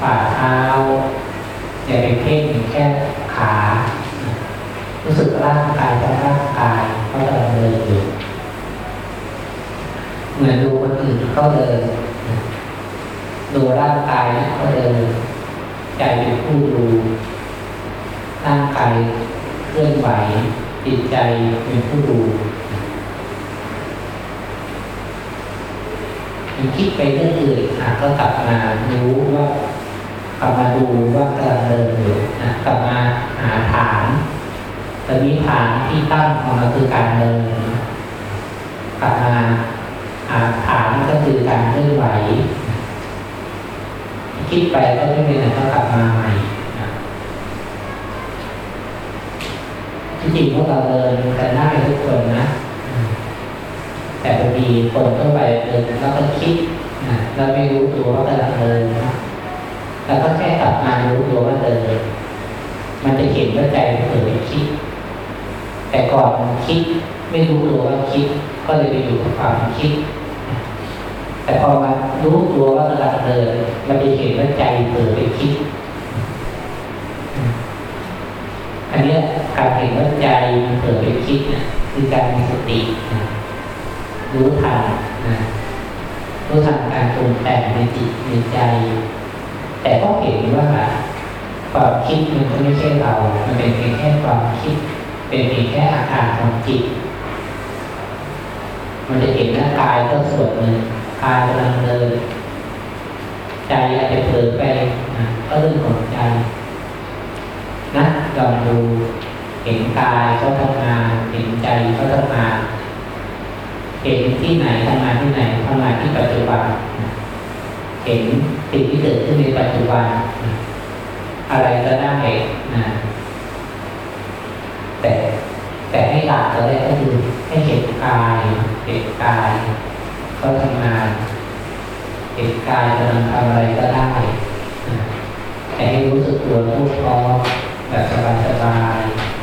B: ฝ่าเท้า อย่าไปเพ่งแค่ขา รู้สึกร่างกายทั้งร่างกายเขากำลังเดินอยู่เหมือนดูคนอื่นเขาเดิน ดูร่างกายเขาเดินใจเป็นผู้ดูร่างกายเคลื่อนไหวจิตใจเป็นผู้ดูมันคิดไปเรื่องอื่นอะก็กลับมารู้ว่ากลับมาดูว่ากำลังเดินอยู่นะกลับมาหาฐานตอนนี้ฐานที่ตั้งของเราคือการเดินกลับมาหาฐานก็คือการเคลื่อนไหว คิดไปก็ไม่เป็นไรก็กลับมาใหม่ที่จริงพวกเราเดินกันได้ทุกคนนะ แต่บางทีคนเข้าไปเดินแล้วก็คิดนะเราไม่รู้ตัวว่ากำลังเดินนะแล้วก็แค่กลับมารู้ตัวว่าเดิน มันจะเห็นว่าใจมันเผลอไปคิด แต่ก่อนมันคิด ไม่รู้ตัวว่าคิด ก็เลยไปอยู่กับความคิด แต่พอมารู้ตัวว่ากำลังเดินมันจะเห็นว่าใจเผลอไปคิด อันนี้การเห็นว่าใจเผลอไปคิดเนี่ยคือการมีสตินะรู้ทันนะรู้ทันการปรุงแต่งในจิตในใจ แต่ก็เห็นว่าความคิดมันก็ไม่ใช่เรา มันเป็นเพียงแค่ความคิด เป็นเพียงแค่อาการของจิต มันจะเห็นหน้ากายก็ส่วนหนึ่ง กายกำลังเดินใจอาจจะเผลอไปนะก็เรื่องของใจนะลองดูเห็นกายเขาทำงาน เห็นใจเขาทำงาน เห็นที่ไหนทำงานที่ไหนทำงานที่ปัจจุบัน เห็นสิ่งที่เกิดขึ้นในปัจจุบัน อะไรก็ได้นะแต่แต่ให้หลักตัวแรกก็คือให้เห็นกายเห็นกาย ก็ทำงานเห็นกายกำลังทำอะไรก็ได้แต่ให้รู้สึกตัวรู้พร้อแบบสบายๆ